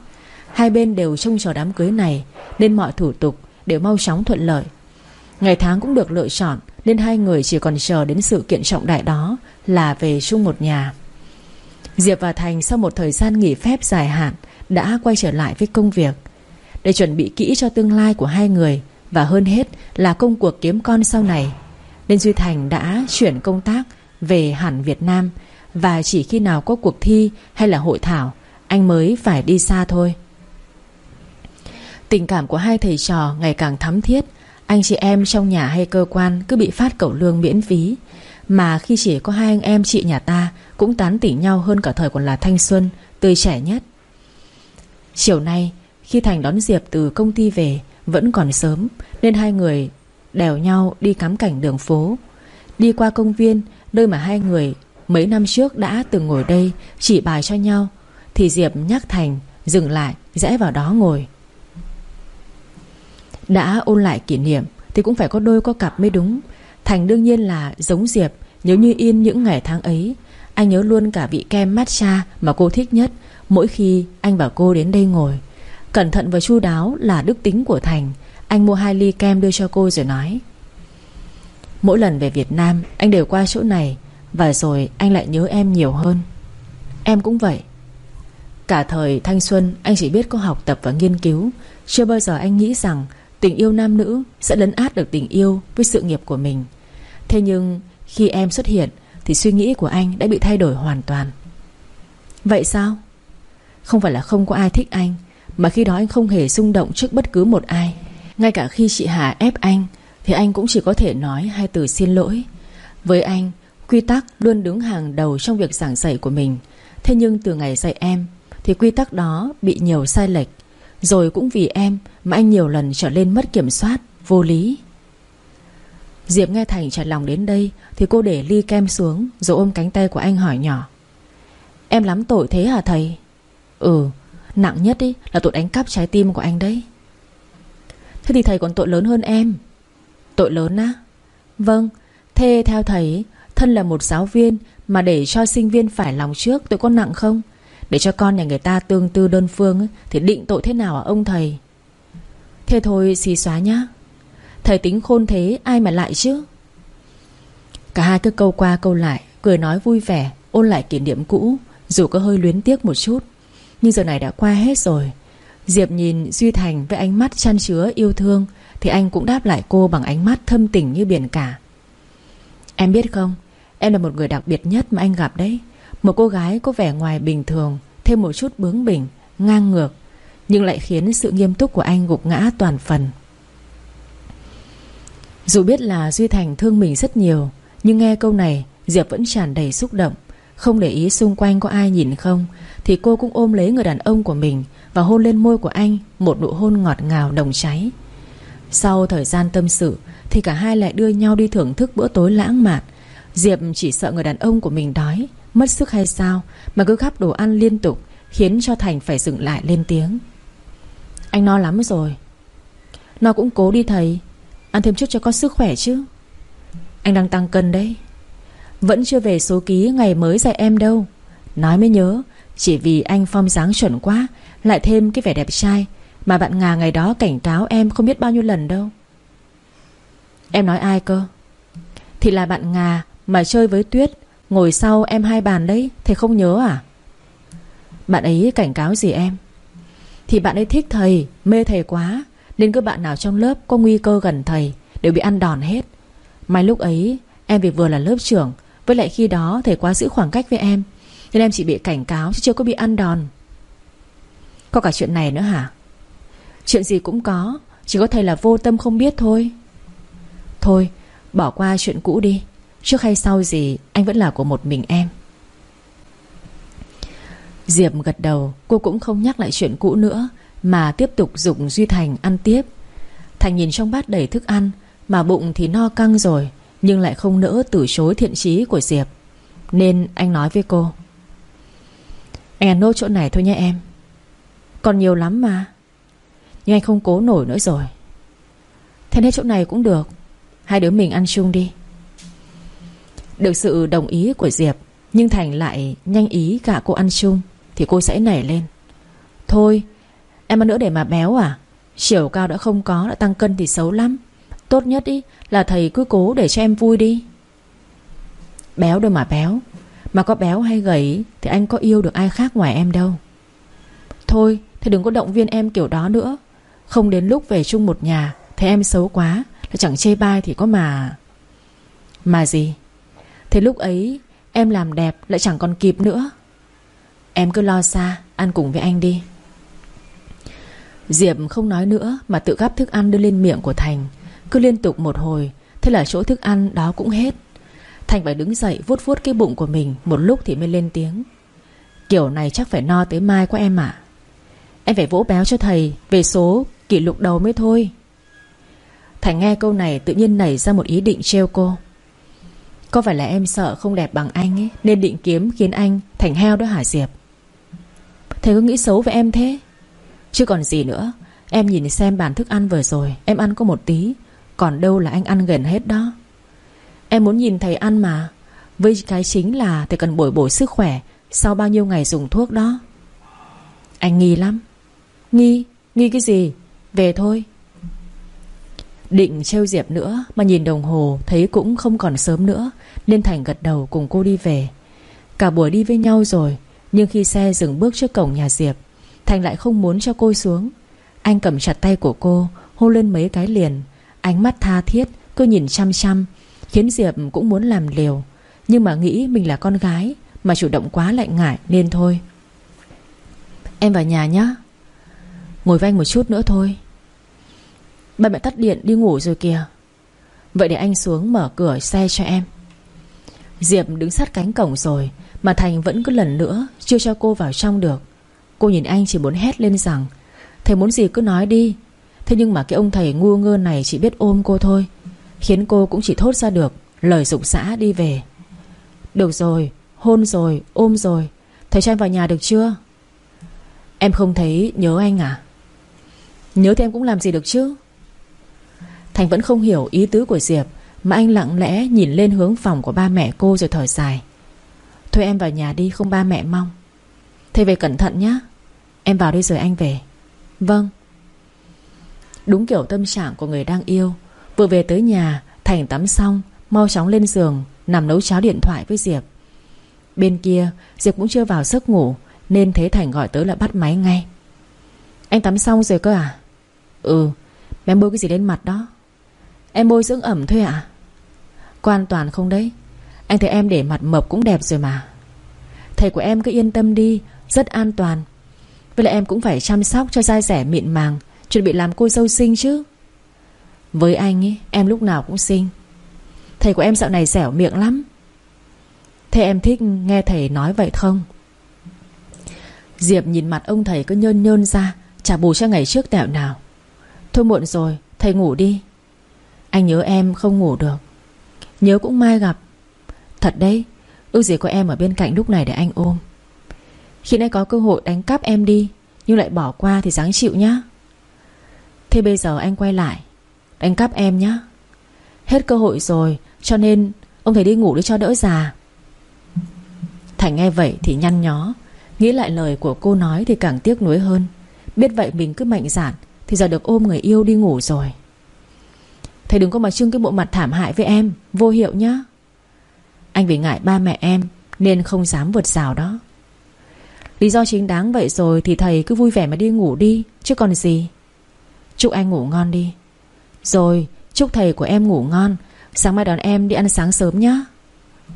Hai bên đều trông chờ đám cưới này, Nên mọi thủ tục đều mau chóng thuận lợi. Ngày tháng cũng được lựa chọn, Nên hai người chỉ còn chờ đến sự kiện trọng đại đó Là về chung một nhà. Diệp và Thành sau một thời gian nghỉ phép dài hạn Đã quay trở lại với công việc. Để chuẩn bị kỹ cho tương lai của hai người, Và hơn hết là công cuộc kiếm con sau này, Nên Duy Thành đã chuyển công tác về hẳn Việt Nam. Và chỉ khi nào có cuộc thi hay là hội thảo, Anh mới phải đi xa thôi. Tình cảm của hai thầy trò ngày càng thắm thiết. Anh chị em trong nhà hay cơ quan cứ bị phát cẩu lương miễn phí. Mà khi chỉ có hai anh em chị nhà ta, Cũng tán tỉnh nhau hơn cả thời còn là thanh xuân, Tươi trẻ nhất. Chiều nay, khi Thành đón Diệp từ công ty về, Vẫn còn sớm, Nên hai người đèo nhau đi cắm cảnh đường phố. Đi qua công viên, Nơi mà hai người mấy năm trước đã từng ngồi đây Chỉ bài cho nhau, Thì Diệp nhắc Thành Dừng lại, rẽ vào đó ngồi. Đã ôn lại kỷ niệm, Thì cũng phải có đôi có cặp mới đúng. Thành đương nhiên là giống Diệp Nhớ như in những ngày tháng ấy, Anh nhớ luôn cả vị kem matcha Mà cô thích nhất Mỗi khi anh và cô đến đây ngồi. Cẩn thận và chu đáo là đức tính của Thành. Anh mua hai ly kem đưa cho cô rồi nói, Mỗi lần về Việt Nam, Anh đều qua chỗ này Và rồi anh lại nhớ em nhiều hơn. Em cũng vậy. Cả thời thanh xuân, anh chỉ biết có học tập và nghiên cứu. Chưa bao giờ anh nghĩ rằng Tình yêu nam nữ sẽ lấn át được tình yêu Với sự nghiệp của mình. Thế nhưng, khi em xuất hiện, Thì suy nghĩ của anh đã bị thay đổi hoàn toàn. Vậy sao? Không phải là không có ai thích anh, Mà khi đó anh không hề rung động trước bất cứ một ai. Ngay cả khi chị Hà ép anh, thì anh cũng chỉ có thể nói hai từ xin lỗi. Với anh, Quy tắc luôn đứng hàng đầu trong việc giảng dạy của mình. Thế nhưng từ ngày dạy em, Thì quy tắc đó bị nhiều sai lệch. Rồi cũng vì em Mà anh nhiều lần trở lên mất kiểm soát, Vô lý. Diệp nghe Thành chặt lòng đến đây, Thì cô để ly kem xuống, Rồi ôm cánh tay của anh hỏi nhỏ. Em lắm tội thế hả thầy? Ừ Nặng nhất ý là tội đánh cắp trái tim của anh đấy. Thế thì thầy còn tội lớn hơn em. Tội lớn á? Vâng Thế theo thầy Thân là một giáo viên Mà để cho sinh viên phải lòng trước Tội có nặng không? Để cho con nhà người ta tương tư đơn phương Thì định tội thế nào ạ ông thầy? Thế thôi, xì xóa nhá. Thầy tính khôn thế, ai mà lại chứ? Cả hai cứ câu qua câu lại, Cười nói vui vẻ, Ôn lại kỷ niệm cũ, Dù có hơi luyến tiếc một chút. Nhưng giờ này đã qua hết rồi. Diệp nhìn Duy Thành với ánh mắt chăn chứa yêu thương, thì anh cũng đáp lại cô bằng ánh mắt thâm tình như biển cả. Em biết không, Em là một người đặc biệt nhất mà anh gặp đấy. Một cô gái có vẻ ngoài bình thường, Thêm một chút bướng bỉnh, Ngang ngược, Nhưng lại khiến sự nghiêm túc của anh gục ngã toàn phần. Dù biết là Duy Thành thương mình rất nhiều, Nhưng nghe câu này, Diệp vẫn tràn đầy xúc động. Không để ý xung quanh có ai nhìn không, Thì cô cũng ôm lấy người đàn ông của mình Và hôn lên môi của anh Một nụ hôn ngọt ngào đồng cháy. Sau thời gian tâm sự, Thì cả hai lại đưa nhau đi thưởng thức bữa tối lãng mạn. Diệp chỉ sợ người đàn ông của mình đói, Mất sức hay sao Mà cứ khắp đồ ăn liên tục, Khiến cho Thành phải dừng lại lên tiếng. Anh no lắm rồi. Nó cũng cố đi thầy. Ăn thêm chút cho có sức khỏe chứ. Anh đang tăng cân đấy. Vẫn chưa về số ký ngày mới dạy em đâu. Nói mới nhớ, Chỉ vì anh phong dáng chuẩn quá, Lại thêm cái vẻ đẹp trai, Mà bạn Ngà ngày đó cảnh cáo em không biết bao nhiêu lần đâu. Em nói ai cơ? Thì là bạn Ngà Mà chơi với Tuyết, Ngồi sau em hai bàn đấy Thầy không nhớ à? Bạn ấy cảnh cáo gì em? Thì bạn ấy thích thầy, Mê thầy quá. Nên các bạn nào trong lớp có nguy cơ gần thầy Đều bị ăn đòn hết. May lúc ấy, em vì vừa là lớp trưởng, Với lại khi đó thầy quá giữ khoảng cách với em, Nên em chỉ bị cảnh cáo chứ chưa có bị ăn đòn. Có cả chuyện này nữa hả? Chuyện gì cũng có, Chỉ có thầy là vô tâm không biết thôi. Thôi, bỏ qua chuyện cũ đi, Trước hay sau gì Anh vẫn là của một mình em. Diệp gật đầu, Cô cũng không nhắc lại chuyện cũ nữa mà tiếp tục dùng Duy Thành ăn tiếp. Thành nhìn trong bát đầy thức ăn, Mà bụng thì no căng rồi, Nhưng lại không nỡ từ chối thiện chí của Diệp. Nên anh nói với cô, Anh ăn nốt chỗ này thôi nha em. Còn nhiều lắm mà. Nhưng anh không cố nổi nữa rồi. Thế hết chỗ này cũng được. Hai đứa mình ăn chung đi. Được sự đồng ý của Diệp, Nhưng Thành lại nhanh ý cả cô ăn chung, Thì cô sẽ nảy lên. Thôi em ăn nữa để mà béo à? Chiều cao đã không có, Đã tăng cân thì xấu lắm. Tốt nhất ý là thầy cứ cố để cho em vui đi. Béo đâu mà béo. Mà có béo hay gầy Thì anh có yêu được ai khác ngoài em đâu. Thôi thì đừng có động viên em kiểu đó nữa. Không đến lúc về chung một nhà, Thấy em xấu quá, Là chẳng chê bai thì có mà. Mà gì? Thế lúc ấy, em làm đẹp lại chẳng còn kịp nữa. Em cứ lo xa, Ăn cùng với anh đi. Diệp không nói nữa Mà tự gắp thức ăn đưa lên miệng của Thành. Cứ liên tục một hồi, Thế là chỗ thức ăn đó cũng hết. Thành phải đứng dậy vuốt vuốt cái bụng của mình, Một lúc thì mới lên tiếng. Kiểu này chắc phải no tới mai quá em ạ. Em phải vỗ béo cho thầy, Về số, kỷ lục đầu mới thôi. Thành nghe câu này tự nhiên nảy ra một ý định treo cô. Có phải là em sợ không đẹp bằng anh ấy, Nên định kiếm khiến anh thành heo đó hả Diệp? Thầy có nghĩ xấu về em thế. Chứ còn gì nữa. Em nhìn xem bàn thức ăn vừa rồi, Em ăn có một tí. Còn đâu là anh ăn gần hết đó. Em muốn nhìn thầy ăn mà. Với cái chính là thầy cần bồi bổ sức khỏe. Sau bao nhiêu ngày dùng thuốc đó. Anh nghi lắm. Nghi? Nghi cái gì? Về thôi. Định trêu Diệp nữa, Mà nhìn đồng hồ, thấy cũng không còn sớm nữa, Nên Thành gật đầu cùng cô đi về. Cả buổi đi với nhau rồi, Nhưng khi xe dừng bước trước cổng nhà Diệp Thành lại không muốn cho cô xuống. Anh cầm chặt tay của cô, Hôn lên mấy cái liền. Ánh mắt tha thiết, cứ nhìn chăm chăm, Khiến Diệp cũng muốn làm liều. Nhưng mà nghĩ mình là con gái, Mà chủ động quá lại ngại nên thôi. Em vào nhà nhé Ngồi với anh một chút nữa thôi. Ba mẹ tắt điện, đi ngủ rồi kìa. Vậy để anh xuống mở cửa xe cho em. Diệp đứng sát cánh cổng rồi, Mà Thành vẫn cứ lần nữa Chưa cho cô vào trong được. Cô nhìn anh chỉ muốn hét lên rằng Thầy muốn gì cứ nói đi. Thế nhưng mà cái ông thầy ngu ngơ này chỉ biết ôm cô thôi Khiến cô cũng chỉ thốt ra được Lời dục xã đi về. Được rồi, hôn rồi, ôm rồi Thầy cho em vào nhà được chưa? Em không thấy nhớ anh à? Nhớ thì em cũng làm gì được chứ? Thành vẫn không hiểu ý tứ của Diệp Mà anh lặng lẽ nhìn lên hướng phòng của ba mẹ cô rồi thở dài. Thôi em vào nhà đi không ba mẹ mong. Thầy về cẩn thận nhé Em vào đây rồi anh về. Vâng. Đúng kiểu tâm trạng của người đang yêu. Vừa về tới nhà, Thành tắm xong, Mau chóng lên giường, Nằm nấu cháo điện thoại với Diệp. Bên kia, Diệp cũng chưa vào giấc ngủ, Nên thế Thành gọi tới là bắt máy ngay. Anh tắm xong rồi cơ à? Ừ Em bôi cái gì lên mặt đó? Em bôi dưỡng ẩm thôi ạ. À? Có an toàn không đấy. Anh thấy em để mặt mập cũng đẹp rồi mà. Thầy của em cứ yên tâm đi, Rất an toàn. Với lại em cũng phải chăm sóc cho dai rẻ mịn màng Chuẩn bị làm cô dâu sinh chứ. Với anh ấy, em lúc nào cũng xinh. Thầy của em dạo này dẻo miệng lắm. Thế em thích nghe thầy nói vậy không? Diệp nhìn mặt ông thầy cứ nhơn nhơn ra Trả bù cho ngày trước tẹo nào. Thôi muộn rồi Thầy ngủ đi. Anh nhớ em không ngủ được. Nhớ cũng mai gặp. Thật đấy Ước gì có em ở bên cạnh lúc này để anh ôm. Khi nãy có cơ hội đánh cắp em đi, Nhưng lại bỏ qua thì dáng chịu nhá. Thế bây giờ anh quay lại, Đánh cắp em nhá. Hết cơ hội rồi, Cho nên ông thầy đi ngủ đi cho đỡ già. Thành nghe vậy thì nhăn nhó, Nghĩ lại lời của cô nói thì càng tiếc nuối hơn. Biết vậy mình cứ mạnh dạn Thì giờ được ôm người yêu đi ngủ rồi. Thầy đừng có mà trưng cái bộ mặt thảm hại với em, Vô hiệu nhá. Anh vì ngại ba mẹ em Nên không dám vượt rào đó. Lý do chính đáng vậy rồi Thì thầy cứ vui vẻ mà đi ngủ đi, Chứ còn gì. Chúc anh ngủ ngon đi. Rồi, chúc thầy của em ngủ ngon. Sáng mai đón em đi ăn sáng sớm nhá.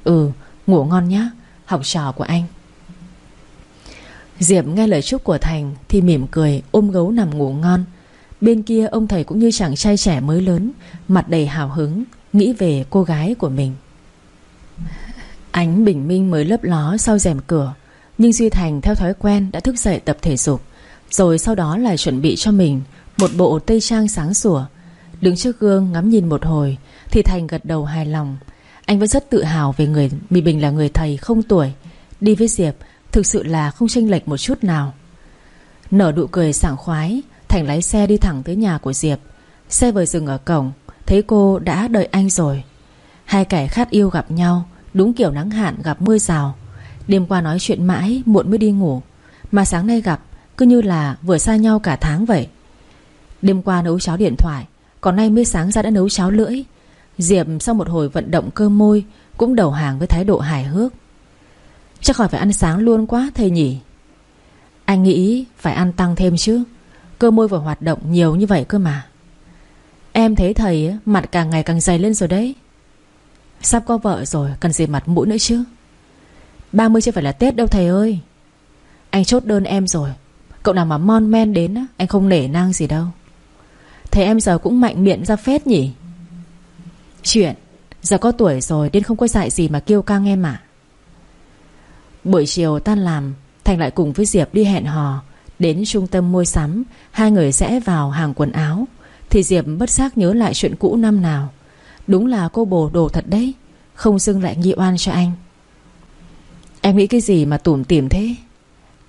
Ừ ngủ ngon nhá. Học trò của anh. Diệp nghe lời chúc của Thành Thì mỉm cười, ôm gấu nằm ngủ ngon. Bên kia ông thầy cũng như chàng trai trẻ mới lớn, Mặt đầy hào hứng, Nghĩ về cô gái của mình. Ánh bình minh mới lấp ló sau rèm cửa. Nhưng Duy Thành theo thói quen đã thức dậy tập thể dục, Rồi sau đó lại chuẩn bị cho mình Một bộ tây trang sáng sủa. Đứng trước gương ngắm nhìn một hồi, Thì Thành gật đầu hài lòng. Anh vẫn rất tự hào về người Bị Bình là người thầy không tuổi. Đi với Diệp Thực sự là không chênh lệch một chút nào. Nở nụ cười sảng khoái, Thành lái xe đi thẳng tới nhà của Diệp. Xe vừa dừng ở cổng, Thấy cô đã đợi anh rồi. Hai kẻ khát yêu gặp nhau, Đúng kiểu nắng hạn gặp mưa rào. Đêm qua nói chuyện mãi, muộn mới đi ngủ. Mà sáng nay gặp, Cứ như là vừa xa nhau cả tháng vậy. Đêm qua nấu cháo điện thoại, Còn nay mới sáng ra đã nấu cháo lưỡi. Diệp sau một hồi vận động cơ môi, Cũng đầu hàng với thái độ hài hước. Chắc khỏi phải ăn sáng luôn quá, thầy nhỉ? Anh nghĩ phải ăn tăng thêm chứ. Cơ môi vừa hoạt động nhiều như vậy cơ mà. Em thấy thầy mặt càng ngày càng dày lên rồi đấy. Sắp có vợ rồi, Cần gì mặt mũi nữa chứ. 30 chưa phải là Tết đâu, thầy ơi. Anh chốt đơn em rồi. Cậu nào mà mon men đến Anh không nể nang gì đâu. Thầy em giờ cũng mạnh miệng ra phết nhỉ? Chuyện, Giờ có tuổi rồi nên không có dạy gì mà kêu căng em à Buổi chiều tan làm, Thành lại cùng với Diệp đi hẹn hò. Đến trung tâm mua sắm, Hai người sẽ vào hàng quần áo. Thì Diệp bất giác nhớ lại chuyện cũ năm nào. Đúng là cô bồ đồ thật đấy, Không dưng lại nghi oan cho anh. Em nghĩ cái gì mà tủm tỉm thế?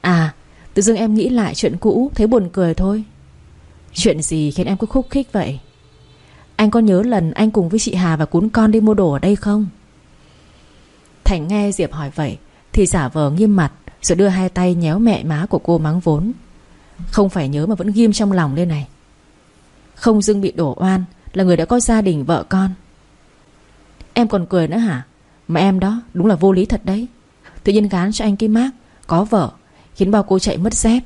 À Tự dưng em nghĩ lại chuyện cũ, Thấy buồn cười thôi. Chuyện gì khiến em cứ khúc khích vậy? Anh có nhớ lần anh cùng với chị Hà Và cún con đi mua đồ ở đây không? Thành nghe Diệp hỏi vậy, Thì giả vờ nghiêm mặt, Rồi đưa hai tay nhéo mẹ má của cô mắng vốn. Không phải nhớ mà vẫn ghim trong lòng lên này. Không dưng bị đổ oan Là người đã có gia đình, vợ con. Em còn cười nữa hả? Mà em đó đúng là vô lý thật đấy. Tự nhiên gán cho anh cái mác, Có vợ, Khiến bao cô chạy mất dép.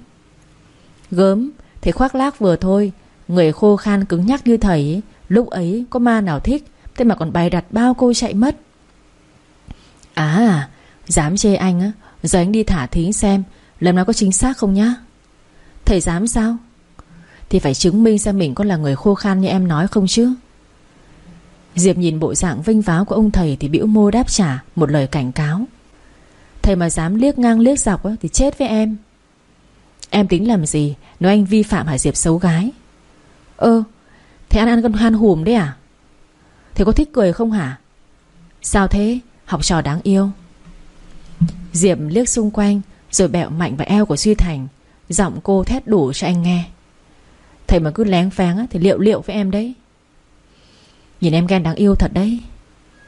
Gớm, Thế khoác lác vừa thôi, Người khô khan cứng nhắc như thầy Lúc ấy có ma nào thích, Thế mà còn bày đặt bao cô chạy mất. À Dám chê anh á, Giờ anh đi thả thính xem, Lần nào có chính xác không nhá. Thầy dám sao? Thì phải chứng minh xem mình có là người khô khan như em nói không chứ. Diệp nhìn bộ dạng vinh váo của ông thầy Thì bĩu môi đáp trả Một lời cảnh cáo. Thầy mà dám liếc ngang liếc dọc á, Thì chết với em. Em tính làm gì? Nói anh vi phạm Hải Diệp xấu gái. Ơ Thế ăn ăn con hoan hùm đấy à? Thế có thích cười không hả? Sao thế? Học trò đáng yêu. Diệp liếc xung quanh Rồi bẹo mạnh vào eo của Duy Thành. Giọng cô thét đủ cho anh nghe. Thầy mà cứ lén pháng Thì liệu liệu với em đấy. Nhìn em ghen đáng yêu thật đấy.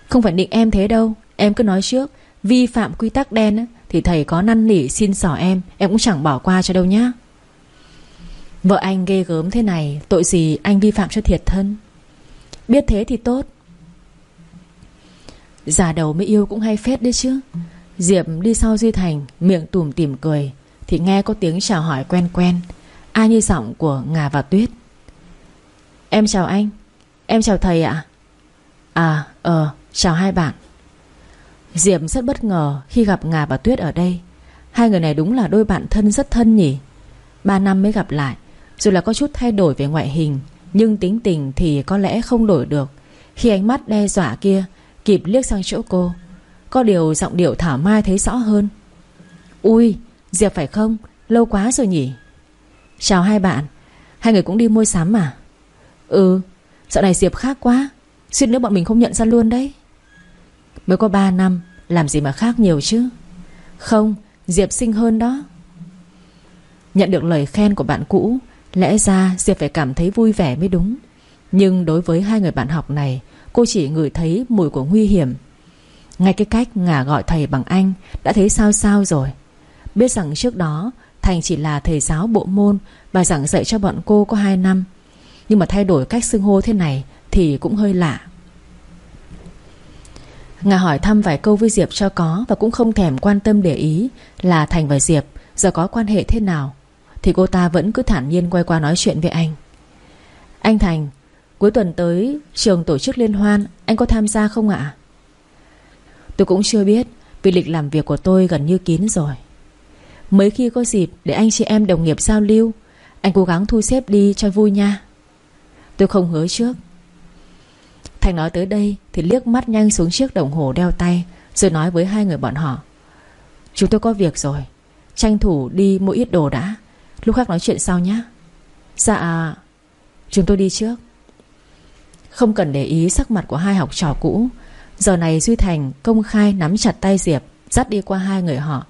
Không phải định em thế đâu. Em cứ nói trước Vi phạm quy tắc đen Thì thầy có năn nỉ xin xỏ em Em cũng chẳng bỏ qua cho đâu nhá. Vợ anh ghê gớm thế này, Tội gì anh vi phạm cho thiệt thân? Biết thế thì tốt. Già đầu mới yêu cũng hay phết đấy chứ. Diệp đi sau Duy Thành, Miệng tùm tìm cười, Thì nghe có tiếng chào hỏi quen quen, Ai như giọng của Ngà và Tuyết. Em chào anh, Em chào thầy ạ. À ờ chào hai bạn. Diệp rất bất ngờ Khi gặp Ngà và Tuyết ở đây. Hai người này đúng là đôi bạn thân rất thân nhỉ. Ba năm mới gặp lại, Dù là có chút thay đổi về ngoại hình, Nhưng tính tình thì có lẽ không đổi được. Khi ánh mắt đe dọa kia, Kịp liếc sang chỗ cô, Có điều giọng điệu Thảo Mai thấy rõ hơn. Ui, Diệp phải không? Lâu quá rồi nhỉ? Chào hai bạn, Hai người cũng đi mua sắm à? Ừ Dạo này Diệp khác quá. Xuyên nữa bọn mình không nhận ra luôn đấy. Mới có 3 năm, Làm gì mà khác nhiều chứ? Không, Diệp xinh hơn đó. Nhận được lời khen của bạn cũ, Lẽ ra Diệp phải cảm thấy vui vẻ mới đúng. Nhưng đối với hai người bạn học này, Cô chỉ ngửi thấy mùi của nguy hiểm. Ngay cái cách ngả gọi thầy bằng anh Đã thấy sao sao rồi. Biết rằng trước đó, Thành chỉ là thầy giáo bộ môn Và giảng dạy cho bọn cô có 2 năm. Nhưng mà thay đổi cách xưng hô thế này Thì cũng hơi lạ. Ngà hỏi thăm vài câu với Diệp cho có Và cũng không thèm quan tâm để ý Là Thành và Diệp giờ có quan hệ thế nào. Thì cô ta vẫn cứ thản nhiên quay qua nói chuyện với anh. Anh Thành, Cuối tuần tới trường tổ chức liên hoan, Anh có tham gia không ạ? Tôi cũng chưa biết, Vì lịch làm việc của tôi gần như kín rồi. Mấy khi có dịp Để anh chị em đồng nghiệp giao lưu, Anh cố gắng thu xếp đi cho vui nha. Tôi không hứa trước Thành nói tới đây Thì liếc mắt nhanh xuống chiếc đồng hồ đeo tay Rồi nói với hai người bọn họ. Chúng tôi có việc rồi Tranh thủ đi mua ít đồ đã. Lúc khác nói chuyện sau nhé Dạ Chúng tôi đi trước. Không cần để ý sắc mặt của hai học trò cũ. Giờ này Duy Thành công khai nắm chặt tay Diệp Dắt đi qua hai người họ.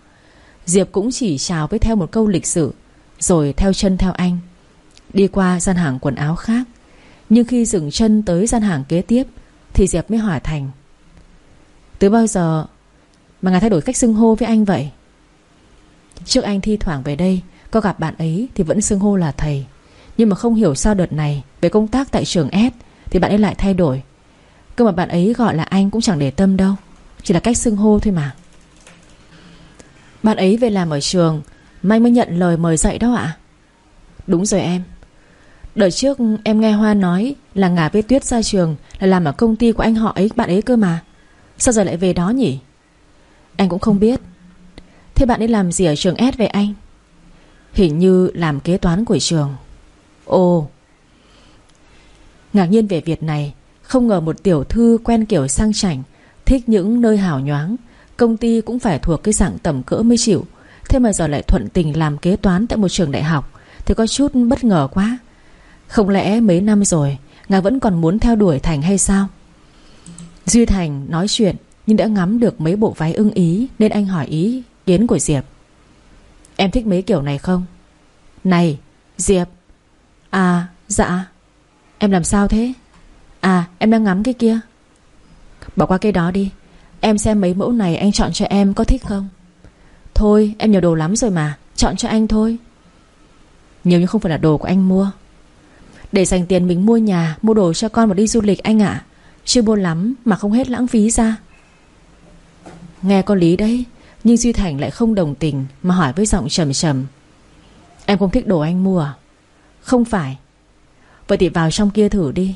Diệp cũng chỉ chào với theo một câu lịch sử, Rồi theo chân theo anh. Đi qua gian hàng quần áo khác nhưng khi dừng chân tới gian hàng kế tiếp, Thì Diệp mới hỏi Thành. Từ bao giờ Mà ngài thay đổi cách xưng hô với anh vậy? Trước anh thi thoảng về đây, Có gặp bạn ấy thì vẫn xưng hô là thầy. Nhưng mà không hiểu sao đợt này, Về công tác tại trường S, Thì bạn ấy lại thay đổi. Cơ mà bạn ấy gọi là anh cũng chẳng để tâm đâu, Chỉ là cách xưng hô thôi mà. Bạn ấy về làm ở trường mai mới nhận lời mời dạy đó ạ. Đúng rồi em. Đợt trước em nghe Hoa nói Là ngả với Tuyết ra trường, Là làm ở công ty của anh họ ấy, bạn ấy cơ mà. Sao giờ lại về đó nhỉ? Anh cũng không biết. Thế bạn ấy làm gì ở trường S vậy anh? Hình như làm kế toán của trường. Ồ. Ngạc nhiên về việc này, Không ngờ một tiểu thư quen kiểu sang chảnh, Thích những nơi hào nhoáng, Công ty cũng phải thuộc cái dạng tầm cỡ mới chịu. Thế mà giờ lại thuận tình làm kế toán Tại một trường đại học, Thì có chút bất ngờ quá. Không lẽ mấy năm rồi Ngà vẫn còn muốn theo đuổi Thành hay sao? Duy Thành nói chuyện, Nhưng đã ngắm được mấy bộ váy ưng ý, Nên anh hỏi ý kiến của Diệp. Em thích mấy kiểu này không? Này, Diệp. À dạ. Em làm sao thế? À em đang ngắm cái kia. Bỏ qua cái đó đi. Em xem mấy mẫu này anh chọn cho em có thích không? Thôi, em nhiều đồ lắm rồi mà, Chọn cho anh thôi. Nhiều nhưng không phải là đồ của anh mua. Để dành tiền mình mua nhà, Mua đồ cho con và đi du lịch anh ạ. Chưa buồn lắm mà không hết lãng phí ra. Nghe có lý đấy, Nhưng Duy Thành lại không đồng tình Mà hỏi với giọng trầm trầm. Em không thích đồ anh mua. À Không phải. Vậy thì vào trong kia thử đi.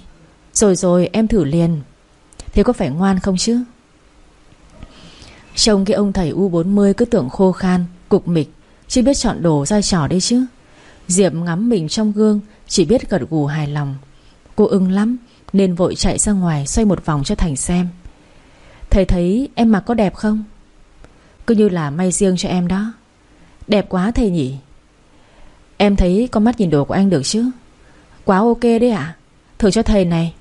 Rồi rồi, em thử liền. Thế có phải ngoan không chứ? Trông cái ông thầy U40 cứ tưởng khô khan, Cục mịch Chỉ biết chọn đồ ra trò đấy chứ. Diệp ngắm mình trong gương chỉ biết gật gù hài lòng. Cô ưng lắm, Nên vội chạy ra ngoài xoay một vòng cho Thành xem. Thầy thấy em mặc có đẹp không? Cứ như là may riêng cho em đó. Đẹp quá thầy nhỉ. Em thấy con mắt nhìn đồ của anh được chứ? Quá ok đấy ạ. À? Thử cho thầy này.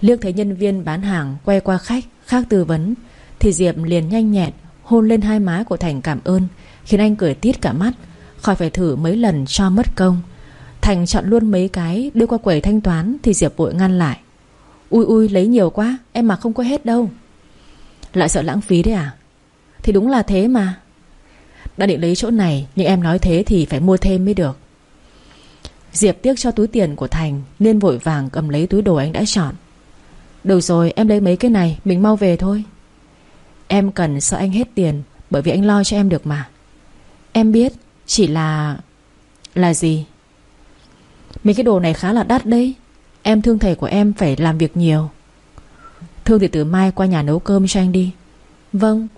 Liếc thấy nhân viên bán hàng Quay qua khách, khác tư vấn, Thì Diệp liền nhanh nhẹn Hôn lên hai má của Thành cảm ơn, Khiến anh cười tít cả mắt, Khỏi phải thử mấy lần cho mất công. Thành chọn luôn mấy cái, đưa qua quầy thanh toán Thì Diệp vội ngăn lại. Ui ui, lấy nhiều quá, Em mà không có hết đâu. Lại sợ lãng phí đấy à? Thì đúng là thế mà. Đã định lấy chỗ này, Nhưng em nói thế thì phải mua thêm mới được. Diệp tiếc cho túi tiền của Thành, Nên vội vàng cầm lấy túi đồ anh đã chọn. Được rồi, em lấy mấy cái này, Mình mau về thôi. Em cần sợ anh hết tiền, Bởi vì anh lo cho em được mà. Em biết, Chỉ là Là gì? Mấy cái đồ này khá là đắt đấy. Em thương thầy của em phải làm việc nhiều. Thương thì từ mai qua nhà nấu cơm cho anh đi. Vâng.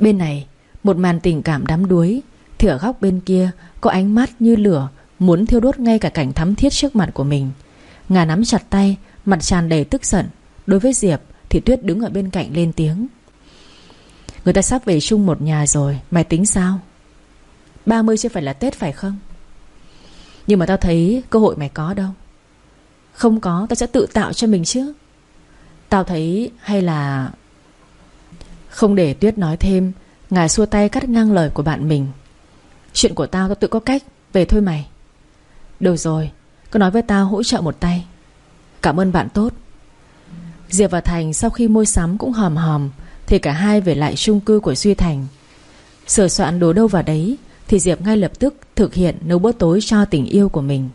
Bên này, Một màn tình cảm đắm đuối. Thì ở góc bên kia, Có ánh mắt như lửa, Muốn thiêu đốt ngay cả cảnh thắm thiết trước mặt của mình. Ngà nắm chặt tay, Mặt tràn đầy tức giận. Đối với Diệp, thì Tuyết đứng ở bên cạnh lên tiếng. Người ta sắp về chung một nhà rồi, Mày tính sao? 30 chưa phải là Tết phải không? Nhưng mà tao thấy cơ hội mày có đâu. Không có, tao sẽ tự tạo cho mình chứ. Tao thấy hay là Không để Tuyết nói thêm, Ngài xua tay cắt ngang lời của bạn mình. Chuyện của tao tao tự có cách, Về thôi mày. Được rồi, Cứ nói với tao hỗ trợ một tay. Cảm ơn bạn tốt. Diệp và Thành sau khi mua sắm cũng hòm hòm, Thì cả hai về lại chung cư của Duy Thành. Sửa soạn đồ đâu vào đấy thì Diệp ngay lập tức thực hiện nấu bữa tối cho tình yêu của mình.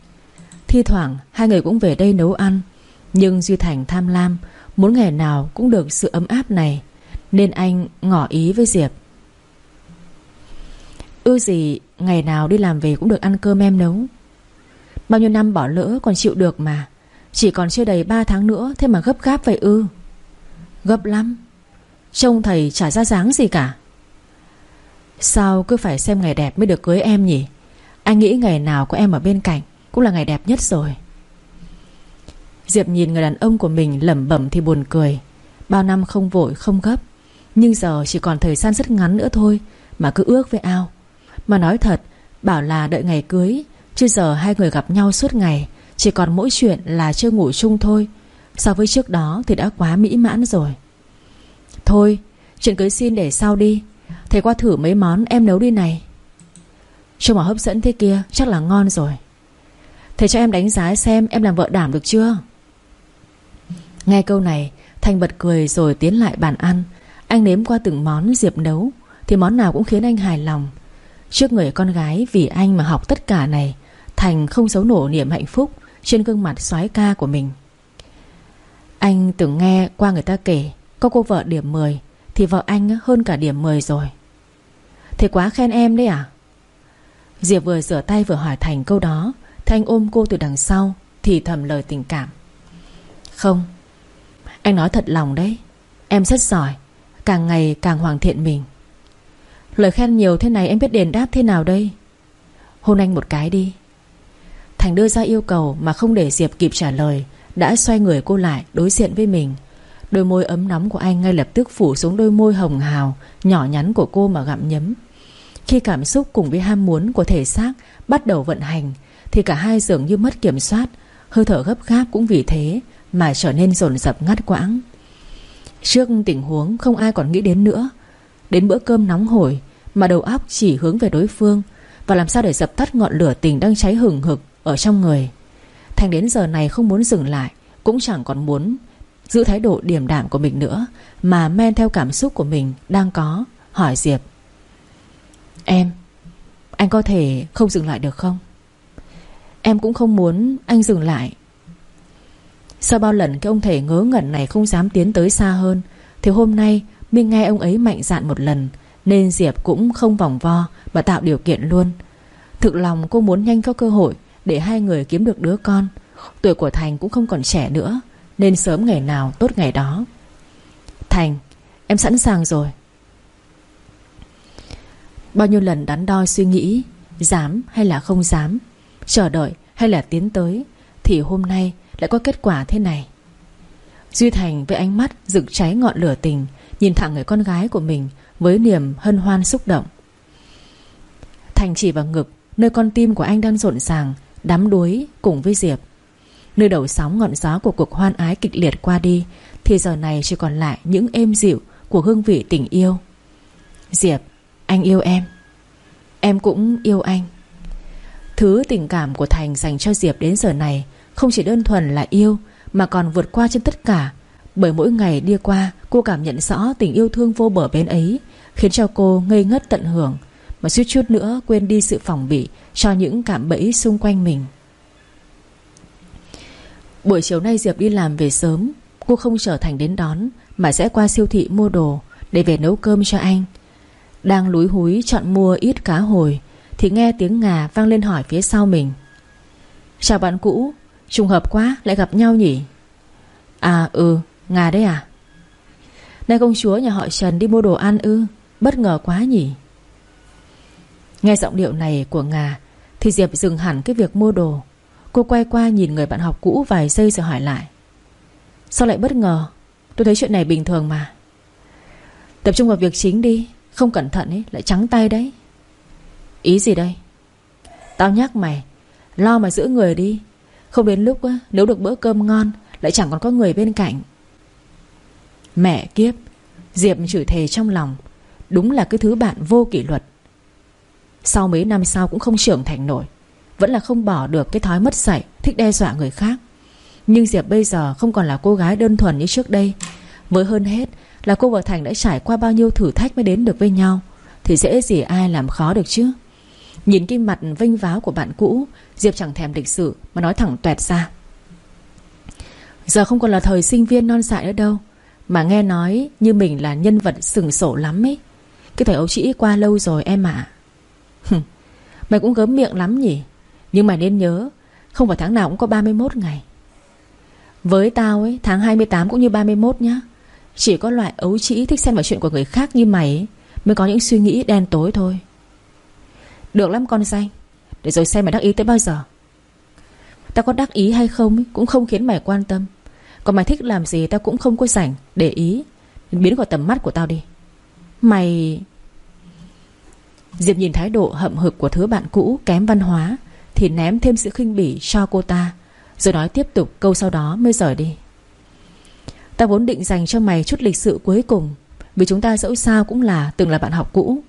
Thi thoảng, hai người cũng về đây nấu ăn. Nhưng Duy Thành tham lam, Muốn ngày nào cũng được sự ấm áp này. Nên anh ngỏ ý với Diệp. Ư gì, ngày nào đi làm về cũng được ăn cơm em nấu. Bao nhiêu năm bỏ lỡ còn chịu được mà. Chỉ còn chưa đầy 3 tháng nữa Thế mà gấp gáp vậy ư? Gấp lắm. Trông thầy chả ra dáng gì cả. Sao cứ phải xem ngày đẹp mới được cưới em nhỉ? Anh nghĩ ngày nào có em ở bên cạnh Cũng là ngày đẹp nhất rồi. Diệp nhìn người đàn ông của mình lẩm bẩm thì buồn cười. Bao năm không vội, không gấp. Nhưng giờ chỉ còn thời gian rất ngắn nữa thôi Mà cứ ước với ao. Mà nói thật, Bảo là đợi ngày cưới, Chứ giờ hai người gặp nhau suốt ngày, Chỉ còn mỗi chuyện là chưa ngủ chung thôi. So với trước đó thì đã quá mỹ mãn rồi. Thôi, Chuyện cưới xin để sau đi. Thầy qua thử mấy món, em nấu đi này. Trông mà hấp dẫn thế kia, Chắc là ngon rồi. Thầy cho em đánh giá xem em làm vợ đảm được chưa? Nghe câu này, Thanh bật cười rồi tiến lại bàn ăn. Anh nếm qua từng món Diệp nấu, Thì món nào cũng khiến anh hài lòng. Trước người con gái vì anh mà học tất cả này, Thành không xấu nổ niềm hạnh phúc Trên gương mặt soái ca của mình. Anh từng nghe qua người ta kể, Có cô vợ điểm 10 Thì vợ anh hơn cả điểm 10 rồi. Thế quá khen em đấy à? Diệp vừa rửa tay vừa hỏi Thành câu đó. Thanh ôm cô từ đằng sau, Thì thầm lời tình cảm. Không Anh nói thật lòng đấy. Em rất giỏi, Càng ngày càng hoàn thiện mình. Lời khen nhiều thế này em biết đền đáp thế nào đây? Hôn anh một cái đi. Thành đưa ra yêu cầu Mà không để Diệp kịp trả lời, Đã xoay người cô lại đối diện với mình. Đôi môi ấm nóng của anh ngay lập tức phủ xuống đôi môi hồng hào, Nhỏ nhắn của cô mà gặm nhấm. Khi cảm xúc cùng với ham muốn của thể xác Bắt đầu vận hành, Thì cả hai dường như mất kiểm soát, Hơi thở gấp gáp cũng vì thế Mà trở nên dồn dập ngắt quãng. Trước tình huống không ai còn nghĩ đến nữa, Đến bữa cơm nóng hổi Mà đầu óc chỉ hướng về đối phương Và làm sao để dập tắt ngọn lửa tình đang cháy hừng hực Ở trong người. Thành đến giờ này không muốn dừng lại, Cũng chẳng còn muốn Giữ thái độ điềm đạm của mình nữa, Mà men theo cảm xúc của mình đang có, Hỏi Diệp. Em, Anh có thể không dừng lại được không? Em cũng không muốn anh dừng lại. Sau bao lần cái ông thể ngớ ngẩn này không dám tiến tới xa hơn, Thì hôm nay Minh nghe ông ấy mạnh dạn một lần, Nên Diệp cũng không vòng vo Mà tạo điều kiện luôn. Thực lòng cô muốn nhanh có cơ hội Để hai người kiếm được đứa con. Tuổi của Thành cũng không còn trẻ nữa nên sớm ngày nào tốt ngày đó. Thành, Em sẵn sàng rồi. Bao nhiêu lần đắn đo suy nghĩ, Dám hay là không dám, Chờ đợi hay là tiến tới, Thì hôm nay lại có kết quả thế này. Duy Thành với ánh mắt rực cháy ngọn lửa tình, Nhìn thẳng người con gái của mình Với niềm hân hoan xúc động. Thành chỉ vào ngực, Nơi con tim của anh đang rộn ràng, Đắm đuối cùng với Diệp. Nơi đầu sóng ngọn gió của cuộc hoan ái kịch liệt qua đi, Thì giờ này chỉ còn lại những êm dịu Của hương vị tình yêu. Diệp, Anh yêu em. Em cũng yêu anh. Thứ tình cảm của Thành dành cho Diệp đến giờ này Không chỉ đơn thuần là yêu, Mà còn vượt qua trên tất cả, Bởi mỗi ngày đi qua, Cô cảm nhận rõ tình yêu thương vô bờ bên ấy, Khiến cho cô ngây ngất tận hưởng, Mà suýt chút nữa quên đi sự phòng bị Cho những cảm bẫy xung quanh mình. Buổi chiều nay Diệp đi làm về sớm, Cô không trở Thành đến đón, Mà sẽ qua siêu thị mua đồ Để về nấu cơm cho anh. Đang lúi húi chọn mua ít cá hồi, Thì nghe tiếng ngà vang lên hỏi phía sau mình. Chào bạn cũ, Trùng hợp quá, lại gặp nhau nhỉ? À ừ Ngà đấy à? Nay công chúa nhà họ Trần đi mua đồ ăn ư? Bất ngờ quá nhỉ? Nghe giọng điệu này của Ngà, Thì Diệp dừng hẳn cái việc mua đồ. Cô quay qua nhìn người bạn học cũ vài giây rồi hỏi lại. Sao lại bất ngờ? Tôi thấy chuyện này bình thường mà. Tập trung vào việc chính đi Không cẩn thận ấy lại trắng tay đấy. Ý gì đây? Tao nhắc mày Lo mà giữ người đi. Không đến lúc á, được bữa cơm ngon Lại chẳng còn có người bên cạnh. Mẹ kiếp Diệp chửi thề trong lòng. Đúng là cái thứ bạn vô kỷ luật. Sau mấy năm sau cũng không trưởng thành nổi. Vẫn là không bỏ được cái thói mất dạy, Thích đe dọa người khác. Nhưng Diệp bây giờ không còn là cô gái đơn thuần như trước đây. Với hơn hết Là cô và Thành đã trải qua bao nhiêu thử thách mới đến được với nhau, Thì dễ gì ai làm khó được chứ? Nhìn cái mặt vinh váo của bạn cũ, Diệp chẳng thèm lịch sự Mà nói thẳng tuẹt ra. Giờ không còn là thời sinh viên non dại nữa đâu, Mà nghe nói như mình là nhân vật sừng sổ lắm ấy. Cái thời ấu trĩ qua lâu rồi em ạ. Mày cũng gớm miệng lắm nhỉ? Nhưng mà nên nhớ Không phải tháng nào cũng có 31 ngày. Với tao ấy Tháng 28 cũng như 31 nhá. Chỉ có loại ấu trĩ thích xen vào chuyện của người khác như mày ấy, Mới có những suy nghĩ đen tối thôi. Được lắm con danh Để rồi xem mày đắc ý tới bao giờ. Tao có đắc ý hay không Cũng không khiến mày quan tâm. Còn mày thích làm gì tao cũng không có rảnh Để ý Biến khỏi tầm mắt của tao đi. Mày Diệp nhìn thái độ hậm hực của thứ bạn cũ Kém văn hóa thì ném thêm sự khinh bỉ cho cô ta, Rồi nói tiếp tục câu sau đó mới rời đi. Tao vốn định dành cho mày chút lịch sự cuối cùng, Vì chúng ta dẫu sao cũng là, Từng là bạn học cũ.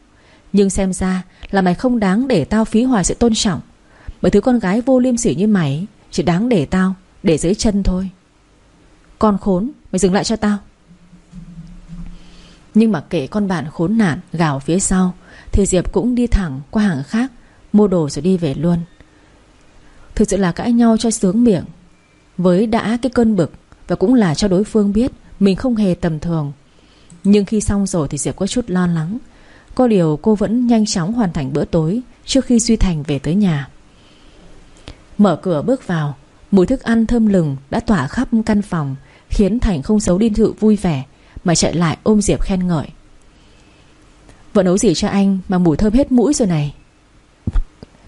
Nhưng xem ra là mày không đáng để tao phí hoài sự tôn trọng. Bởi thứ con gái vô liêm sỉ như mày, Chỉ đáng để tao, Để dưới chân thôi. Con khốn, Mày dừng lại cho tao. Nhưng mà kể con bạn khốn nạn Gào phía sau, Thì Diệp cũng đi thẳng qua hàng khác, Mua đồ rồi đi về luôn. Thực sự là cãi nhau cho sướng miệng. Với đã cái cơn bực Và cũng là cho đối phương biết Mình không hề tầm thường. Nhưng khi xong rồi thì Diệp có chút lo lắng. Có điều cô vẫn nhanh chóng hoàn thành bữa tối Trước khi Duy Thành về tới nhà. Mở cửa bước vào, Mùi thức ăn thơm lừng đã tỏa khắp căn phòng, Khiến Thành không giấu đi sự vui vẻ, Mà chạy lại ôm Diệp khen ngợi. Vợ nấu gì cho anh Mà mùi thơm hết mũi rồi này?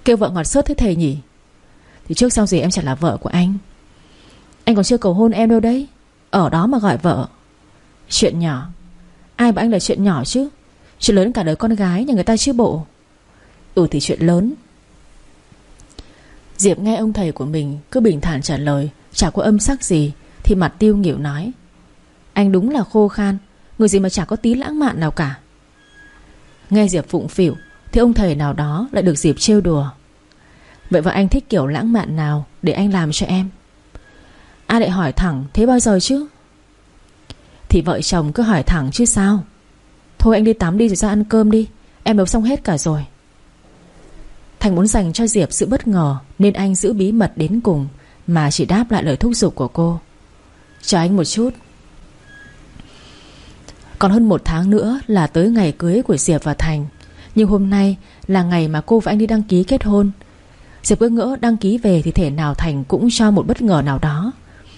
Kêu vợ ngọt sớt thế thầy nhỉ? Thì trước sau gì em chẳng là vợ của anh? Anh còn chưa cầu hôn em đâu đấy. Ở đó mà gọi vợ. Chuyện nhỏ. Ai bảo anh là chuyện nhỏ chứ? Chuyện lớn cả đời con gái, nhà người ta chứ bộ. Ừ thì chuyện lớn. Diệp nghe ông thầy của mình Cứ bình thản trả lời, Chả có âm sắc gì, Thì mặt tiêu nghỉu nói. Anh đúng là khô khan, Người gì mà chả có tí lãng mạn nào cả. Nghe Diệp phụng phỉu Thì ông thầy nào đó lại được Diệp trêu đùa. Vậy vợ anh thích kiểu lãng mạn nào Để anh làm cho em? Ai lại hỏi thẳng, thế bao giờ chứ? Thì vợ chồng cứ hỏi thẳng, chứ sao? Thôi anh đi tắm đi rồi ra ăn cơm đi, Em nấu xong hết cả rồi. Thành muốn dành cho Diệp sự bất ngờ, Nên anh giữ bí mật đến cùng, Mà chỉ đáp lại lời thúc giục của cô. Chờ anh một chút. Còn hơn một tháng nữa Là tới ngày cưới của Diệp và Thành. Nhưng hôm nay là ngày mà cô và anh đi đăng ký kết hôn Diệp cứ ngỡ đăng ký về Thì thể nào Thành cũng cho một bất ngờ nào đó.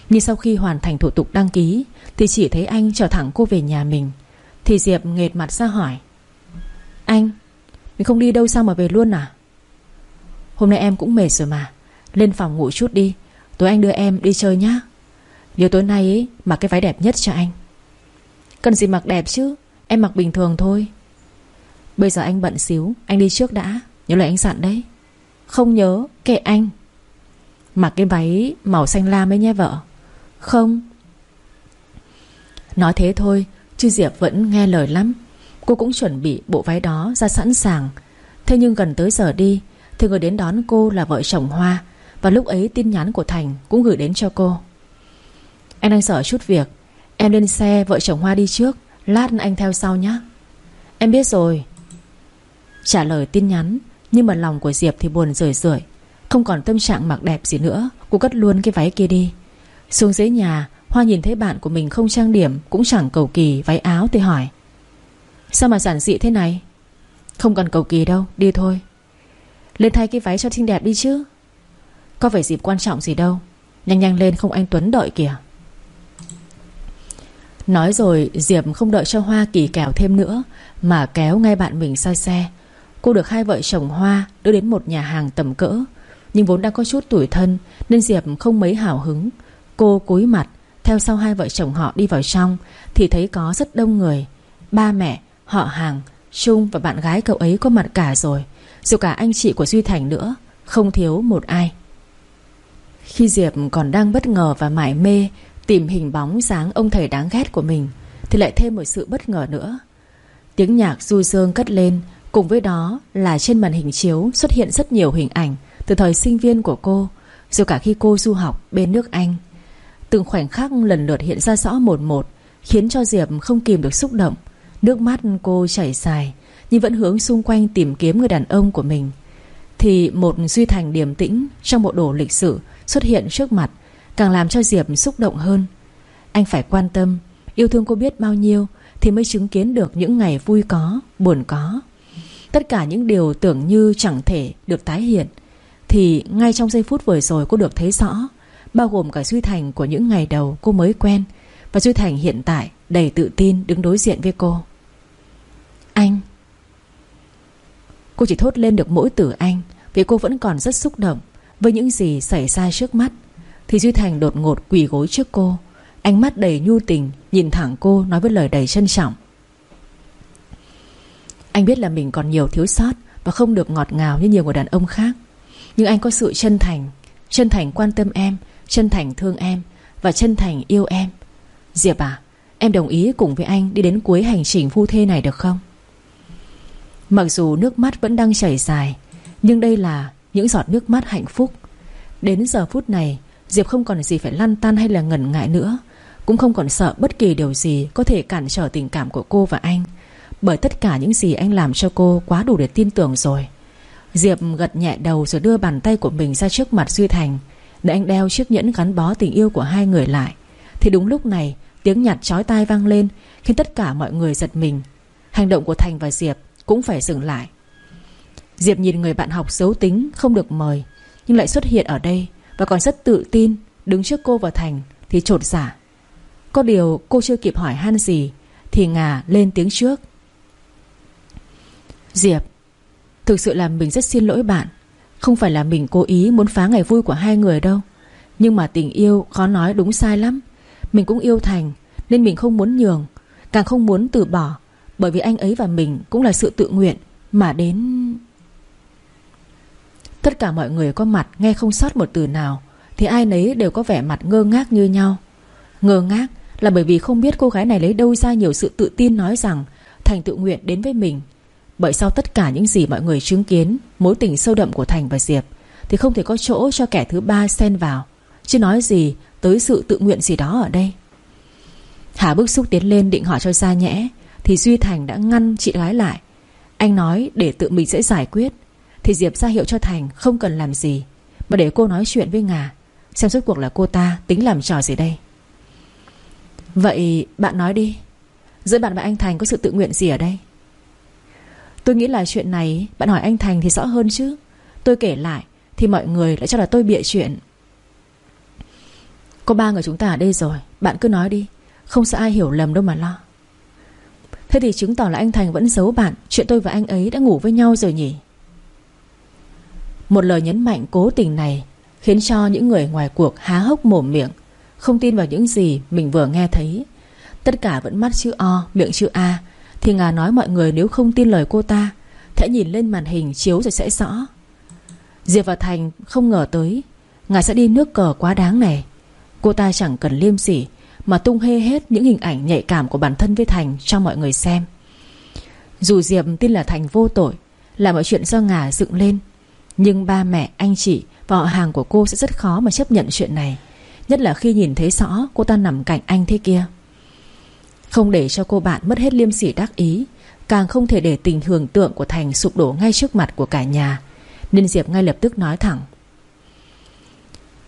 Nhưng sau khi hoàn thành thủ tục đăng ký, Thì chỉ thấy anh chở thẳng cô về nhà mình. Thì Diệp nghệt mặt ra hỏi, Anh, Mình không đi đâu sao mà về luôn à? Hôm nay em cũng mệt rồi mà, Lên phòng ngủ chút đi, Tối anh đưa em đi chơi nhá. Nhớ tối nay ấy, mặc cái váy đẹp nhất cho anh. Cần gì mặc đẹp chứ, Em mặc bình thường thôi. Bây giờ anh bận xíu, Anh đi trước đã, Nhớ lời anh dặn đấy. Không nhớ kệ anh. Mặc cái váy màu xanh lam ấy nhé vợ. Không. Nói thế thôi Chứ Diệp vẫn nghe lời lắm. Cô cũng chuẩn bị bộ váy đó ra sẵn sàng. Thế nhưng gần tới giờ đi, Thì người đến đón cô là vợ chồng Hoa. Và lúc ấy tin nhắn của Thành cũng gửi đến cho cô. Anh đang sợ chút việc. Em lên xe vợ chồng Hoa đi trước. Lát anh theo sau nhé Em biết rồi. Trả lời tin nhắn. Nhưng mà lòng của Diệp thì buồn rười rượi. Không còn tâm trạng mặc đẹp gì nữa, Cô cất luôn cái váy kia đi. Xuống dưới nhà, Hoa nhìn thấy bạn của mình không trang điểm, Cũng chẳng cầu kỳ váy áo thì hỏi. Sao mà giản dị thế này? Không cần cầu kỳ đâu, Đi thôi. Lên thay cái váy cho xinh đẹp đi chứ. Có phải dịp quan trọng gì đâu. Nhanh nhanh lên, không anh Tuấn đợi kìa. Nói rồi, Diệp không đợi cho Hoa kỳ kèo thêm nữa, Mà kéo ngay bạn mình sai xe. Cô được hai vợ chồng Hoa đưa đến một nhà hàng tầm cỡ. Nhưng vốn đã có chút tuổi thân Nên Diệp không mấy hào hứng. Cô cúi mặt Theo sau hai vợ chồng họ đi vào trong Thì thấy có rất đông người. Ba mẹ, họ hàng, Trung và bạn gái cậu ấy có mặt cả rồi. Dù cả anh chị của Duy Thành nữa Không thiếu một ai. Khi Diệp còn đang bất ngờ và mải mê Tìm hình bóng dáng ông thầy đáng ghét của mình Thì lại thêm một sự bất ngờ nữa. Tiếng nhạc du dương cất lên Cùng với đó là trên màn hình chiếu Xuất hiện rất nhiều hình ảnh Từ thời sinh viên của cô, Dù cả khi cô du học bên nước Anh. Từng khoảnh khắc lần lượt hiện ra rõ một một, Khiến cho Diệp không kìm được xúc động. Nước mắt cô chảy dài, Nhưng vẫn hướng xung quanh tìm kiếm người đàn ông của mình. Thì một Duy Thành điềm tĩnh Trong bộ đồ lịch sử Xuất hiện trước mặt, Càng làm cho Diệp xúc động hơn. Anh phải quan tâm, Yêu thương cô biết bao nhiêu Thì mới chứng kiến được những ngày vui có, Buồn có. Tất cả những điều tưởng như chẳng thể được tái hiện, Thì ngay trong giây phút vừa rồi cô được thấy rõ, Bao gồm cả Duy Thành của những ngày đầu cô mới quen Và Duy Thành hiện tại đầy tự tin đứng đối diện với cô. Anh. Cô chỉ thốt lên được mỗi từ anh, Vì cô vẫn còn rất xúc động Với những gì xảy ra trước mắt. Thì Duy Thành đột ngột quỳ gối trước cô, Ánh mắt đầy nhu tình, Nhìn thẳng cô nói với lời đầy trân trọng. Anh biết là mình còn nhiều thiếu sót Và không được ngọt ngào như nhiều người đàn ông khác. Nhưng anh có sự chân thành Chân thành quan tâm em, Chân thành thương em Và chân thành yêu em. Diệp à Em đồng ý cùng với anh đi đến cuối hành trình phu thê này được không? Mặc dù nước mắt vẫn đang chảy dài, Nhưng đây là những giọt nước mắt hạnh phúc. Đến giờ phút này, Diệp không còn gì phải lăn tan hay là ngần ngại nữa, Cũng không còn sợ bất kỳ điều gì Có thể cản trở tình cảm của cô và anh. Bởi tất cả những gì anh làm cho cô Quá đủ để tin tưởng rồi. Diệp gật nhẹ đầu rồi đưa bàn tay của mình ra trước mặt Duy Thành, Để anh đeo chiếc nhẫn gắn bó tình yêu của hai người lại. Thì đúng lúc này, Tiếng nhặt chói tai vang lên, Khiến tất cả mọi người giật mình. Hành động của Thành và Diệp cũng phải dừng lại. Diệp nhìn người bạn học xấu tính, Không được mời, Nhưng lại xuất hiện ở đây Và còn rất tự tin, Đứng trước cô và Thành Thì trột giả dạ. Có điều cô chưa kịp hỏi han gì Thì Ngà lên tiếng trước. Diệp, Thực sự là mình rất xin lỗi bạn. Không phải là mình cố ý muốn phá ngày vui của hai người đâu. Nhưng mà tình yêu khó nói đúng sai lắm. Mình cũng yêu Thành, Nên mình không muốn nhường, Càng không muốn từ bỏ. Bởi vì anh ấy và mình cũng là sự tự nguyện Mà đến... Tất cả mọi người có mặt nghe không sót một từ nào, Thì ai nấy đều có vẻ mặt ngơ ngác như nhau. Ngơ ngác là bởi vì không biết cô gái này lấy đâu ra nhiều sự tự tin nói rằng Thành tự nguyện đến với mình. Bởi sau tất cả những gì mọi người chứng kiến, Mối tình sâu đậm của Thành và Diệp Thì không thể có chỗ cho kẻ thứ ba xen vào. Chứ nói gì tới sự tự nguyện gì đó ở đây? Hà bức xúc tiến lên định hỏi cho ra nhẽ, Thì Duy Thành đã ngăn chị gái lại. Anh nói để tự mình sẽ giải quyết. Thì Diệp ra hiệu cho Thành không cần làm gì, Mà để cô nói chuyện với Ngà, Xem suốt cuộc là cô ta tính làm trò gì đây. Vậy bạn nói đi, Giữa bạn và anh Thành có sự tự nguyện gì ở đây? Tôi nghĩ là chuyện này, Bạn hỏi anh Thành thì rõ hơn chứ. Tôi kể lại, Thì mọi người lại cho là tôi bịa chuyện. Có ba người chúng ta ở đây rồi, Bạn cứ nói đi. Không sợ ai hiểu lầm đâu mà lo. Thế thì chứng tỏ là anh Thành vẫn giấu bạn, Chuyện tôi và anh ấy đã ngủ với nhau rồi nhỉ? Một lời nhấn mạnh cố tình này Khiến cho những người ngoài cuộc há hốc mồm miệng, Không tin vào những gì mình vừa nghe thấy. Tất cả vẫn mắt chữ O, Miệng chữ A thì Ngà nói mọi người nếu không tin lời cô ta Hãy nhìn lên màn hình chiếu rồi sẽ rõ. Diệp và Thành không ngờ tới Ngà sẽ đi nước cờ quá đáng này. Cô ta chẳng cần liêm sỉ Mà tung hê hết những hình ảnh nhạy cảm của bản thân với Thành cho mọi người xem. Dù Diệp tin là Thành vô tội Là mọi chuyện do Ngà dựng lên Nhưng ba mẹ, anh chị và họ hàng của cô sẽ rất khó mà chấp nhận chuyện này Nhất là khi nhìn thấy rõ cô ta nằm cạnh anh thế kia. Không để cho cô bạn mất hết liêm sỉ đắc ý, Càng không thể để tình hưởng tượng của Thành sụp đổ ngay trước mặt của cả nhà. Nên Diệp ngay lập tức nói thẳng,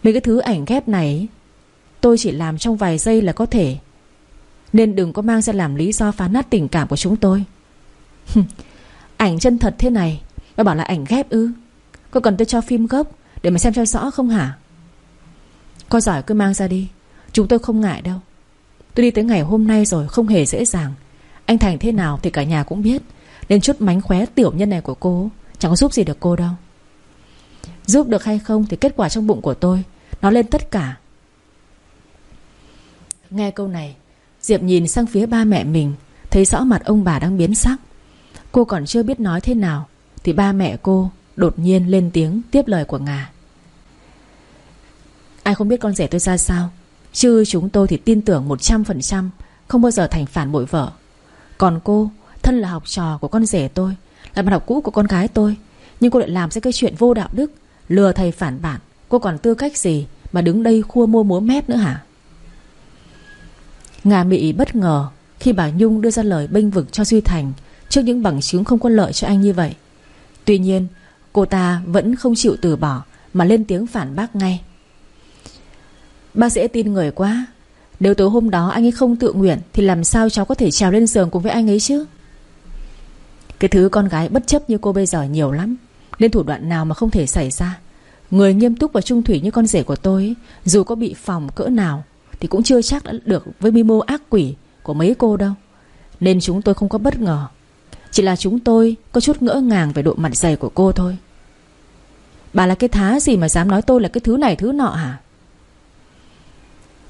Mấy cái thứ ảnh ghép này, Tôi chỉ làm trong vài giây là có thể, Nên đừng có mang ra làm lý do phá nát tình cảm của chúng tôi. Ảnh chân thật thế này, Mà bảo là ảnh ghép ư? Có cần tôi cho phim gốc Để mà xem cho rõ không hả? Có giỏi cứ mang ra đi, Chúng tôi không ngại đâu. Tôi đi tới ngày hôm nay rồi, không hề dễ dàng. Anh Thành thế nào thì cả nhà cũng biết. Nên chút mánh khóe tiểu nhân này của cô, Chẳng có giúp gì được cô đâu. Giúp được hay không thì kết quả trong bụng của tôi, Nó lên tất cả. Nghe câu này, Diệp nhìn sang phía ba mẹ mình, Thấy rõ mặt ông bà đang biến sắc. Cô còn chưa biết nói thế nào, Thì ba mẹ cô đột nhiên lên tiếng Tiếp lời của Ngà. Ai không biết con rể tôi ra sao? Chứ chúng tôi thì tin tưởng 100% Không bao giờ thành phản bội vợ. Còn cô, Thân là học trò của con rể tôi, Là bạn học cũ của con gái tôi, Nhưng cô lại làm ra cái chuyện vô đạo đức, Lừa thầy phản bản Cô còn tư cách gì Mà đứng đây khua mua múa mép nữa hả? Ngà Mỹ bất ngờ Khi bà Nhung đưa ra lời bênh vực cho Duy Thành Trước những bằng chứng không có lợi cho anh như vậy. Tuy nhiên, Cô ta vẫn không chịu từ bỏ Mà lên tiếng phản bác ngay. Bác dễ tin người quá. Nếu tối hôm đó anh ấy không tự nguyện, Thì làm sao cháu có thể trèo lên giường cùng với anh ấy chứ? Cái thứ con gái bất chấp như cô bây giờ nhiều lắm. Nên thủ đoạn nào mà không thể xảy ra? Người nghiêm túc và trung thủy như con rể của tôi Dù có bị phòng cỡ nào, Thì cũng chưa chắc đã được với mi mô ác quỷ Của mấy cô đâu. Nên chúng tôi không có bất ngờ. Chỉ là chúng tôi có chút ngỡ ngàng Về độ mặt dày của cô thôi. Bà là cái thá gì mà dám nói tôi là cái thứ này thứ nọ hả?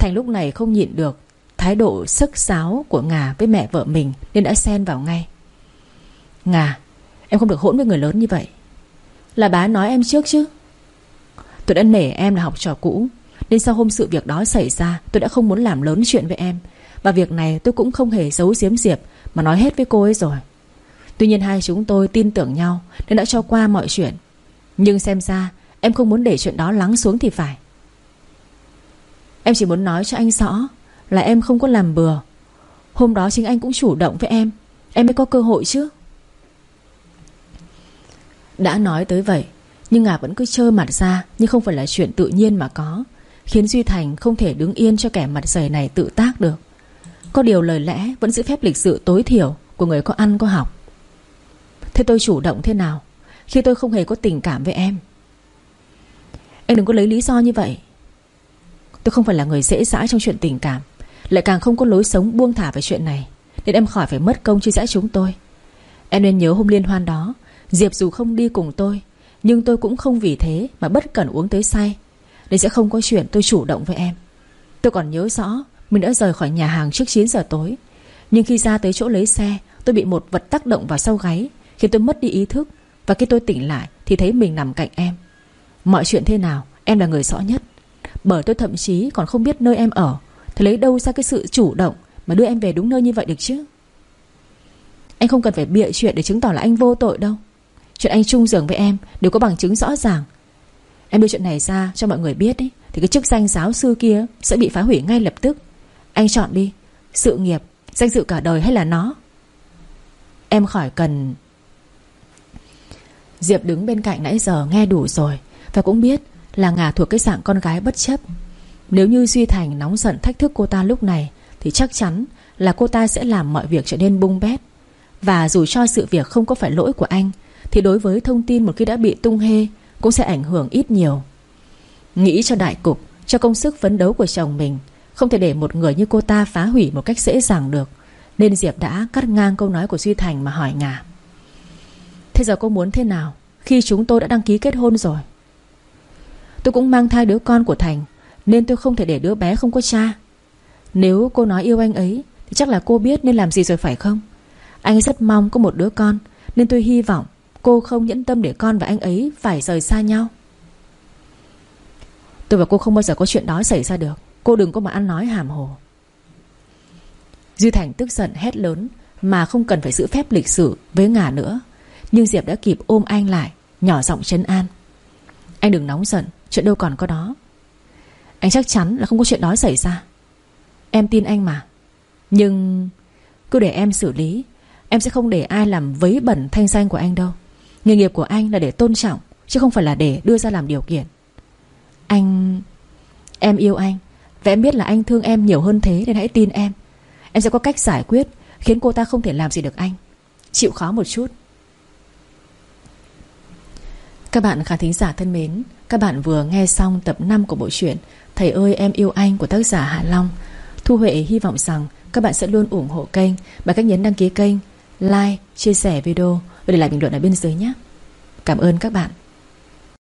Thành lúc này không nhịn được, Thái độ sức sáo của Ngà với mẹ vợ mình Nên đã xen vào ngay. Ngà, Em không được hỗn với người lớn như vậy. Là bá nói em trước chứ. Tôi đã nể em là học trò cũ, Nên sau hôm sự việc đó xảy ra, Tôi đã không muốn làm lớn chuyện với em. Và việc này tôi cũng không hề giấu giếm Diệp Mà nói hết với cô ấy rồi. Tuy nhiên hai chúng tôi tin tưởng nhau Nên đã cho qua mọi chuyện. Nhưng xem ra em không muốn để chuyện đó lắng xuống thì phải. Em chỉ muốn nói cho anh rõ Là em không có làm bừa. Hôm đó chính anh cũng chủ động với em. Em mới có cơ hội chứ. Đã nói tới vậy, Nhưng Ngà vẫn cứ trơ mặt ra Nhưng không phải là chuyện tự nhiên mà có, Khiến Duy Thành không thể đứng yên cho kẻ mặt dày này tự tác được. Có điều lời lẽ Vẫn giữ phép lịch sự tối thiểu Của người có ăn có học. Thế tôi chủ động thế nào Khi tôi không hề có tình cảm với em? Em đừng có lấy lý do như vậy. Tôi không phải là người dễ dãi trong chuyện tình cảm, Lại càng không có lối sống buông thả về chuyện này, Nên em khỏi phải mất công chia rẽ chúng tôi. Em nên nhớ hôm liên hoan đó, Diệp dù không đi cùng tôi, Nhưng tôi cũng không vì thế mà bất cẩn uống tới say, Nên sẽ không có chuyện tôi chủ động với em. Tôi còn nhớ rõ, Mình đã rời khỏi nhà hàng trước 9 giờ tối, Nhưng khi ra tới chỗ lấy xe, Tôi bị một vật tác động vào sau gáy, Khiến tôi mất đi ý thức, Và khi tôi tỉnh lại thì thấy mình nằm cạnh em. Mọi chuyện thế nào, em là người rõ nhất bởi tôi thậm chí còn không biết nơi em ở. Thì lấy đâu ra cái sự chủ động Mà đưa em về đúng nơi như vậy được chứ? Anh không cần phải bịa chuyện để chứng tỏ là anh vô tội đâu. Chuyện anh chung giường với em Đều có bằng chứng rõ ràng. Em đưa chuyện này ra cho mọi người biết ấy, Thì cái chức danh giáo sư kia Sẽ bị phá hủy ngay lập tức. Anh chọn đi Sự nghiệp, danh dự cả đời hay là nó? Em khỏi cần. Diệp đứng bên cạnh nãy giờ nghe đủ rồi Và cũng biết là Ngà thuộc cái dạng con gái bất chấp. Nếu như Duy Thành nóng giận thách thức cô ta lúc này, Thì chắc chắn là cô ta sẽ làm mọi việc trở nên bung bét. Và dù cho sự việc không có phải lỗi của anh, Thì đối với thông tin một khi đã bị tung hê, Cũng sẽ ảnh hưởng ít nhiều. Nghĩ cho đại cục, Cho công sức phấn đấu của chồng mình, Không thể để một người như cô ta phá hủy một cách dễ dàng được, Nên Diệp đã cắt ngang câu nói của Duy Thành mà hỏi Ngà Thế giờ cô muốn thế nào? Khi chúng tôi đã đăng ký kết hôn rồi Tôi cũng mang thai đứa con của Thành, Nên tôi không thể để đứa bé không có cha. Nếu cô nói yêu anh ấy, Thì chắc là cô biết nên làm gì rồi phải không? Anh ấy rất mong có một đứa con, Nên tôi hy vọng cô không nhẫn tâm để con và anh ấy Phải rời xa nhau. Tôi và cô không bao giờ có chuyện đó xảy ra được. Cô đừng có mà ăn nói hàm hồ. Duy Thành tức giận hét lớn Mà không cần phải giữ phép lịch sử Với ngả nữa. Nhưng Diệp đã kịp ôm anh lại, Nhỏ giọng chấn an. Anh đừng nóng giận. Chuyện đâu còn có đó. Anh chắc chắn là không có chuyện đó xảy ra. Em tin anh mà. Nhưng Cứ để em xử lý, Em sẽ không để ai làm vấy bẩn thanh danh của anh đâu. Nghề nghiệp của anh là để tôn trọng, Chứ không phải là để đưa ra làm điều kiện. Anh, Em yêu anh, Và em biết là anh thương em nhiều hơn thế Nên hãy tin em. Em sẽ có cách giải quyết, Khiến cô ta không thể làm gì được anh. Chịu khó một chút. Các bạn khán thính giả thân mến các bạn vừa nghe xong tập 5 của bộ truyện Thầy ơi em yêu anh của tác giả Hạ Long. Thu Huệ hy vọng rằng các bạn sẽ luôn ủng hộ kênh bằng cách nhấn đăng ký kênh like, chia sẻ video Và để lại bình luận ở bên dưới nhé. Cảm ơn các bạn.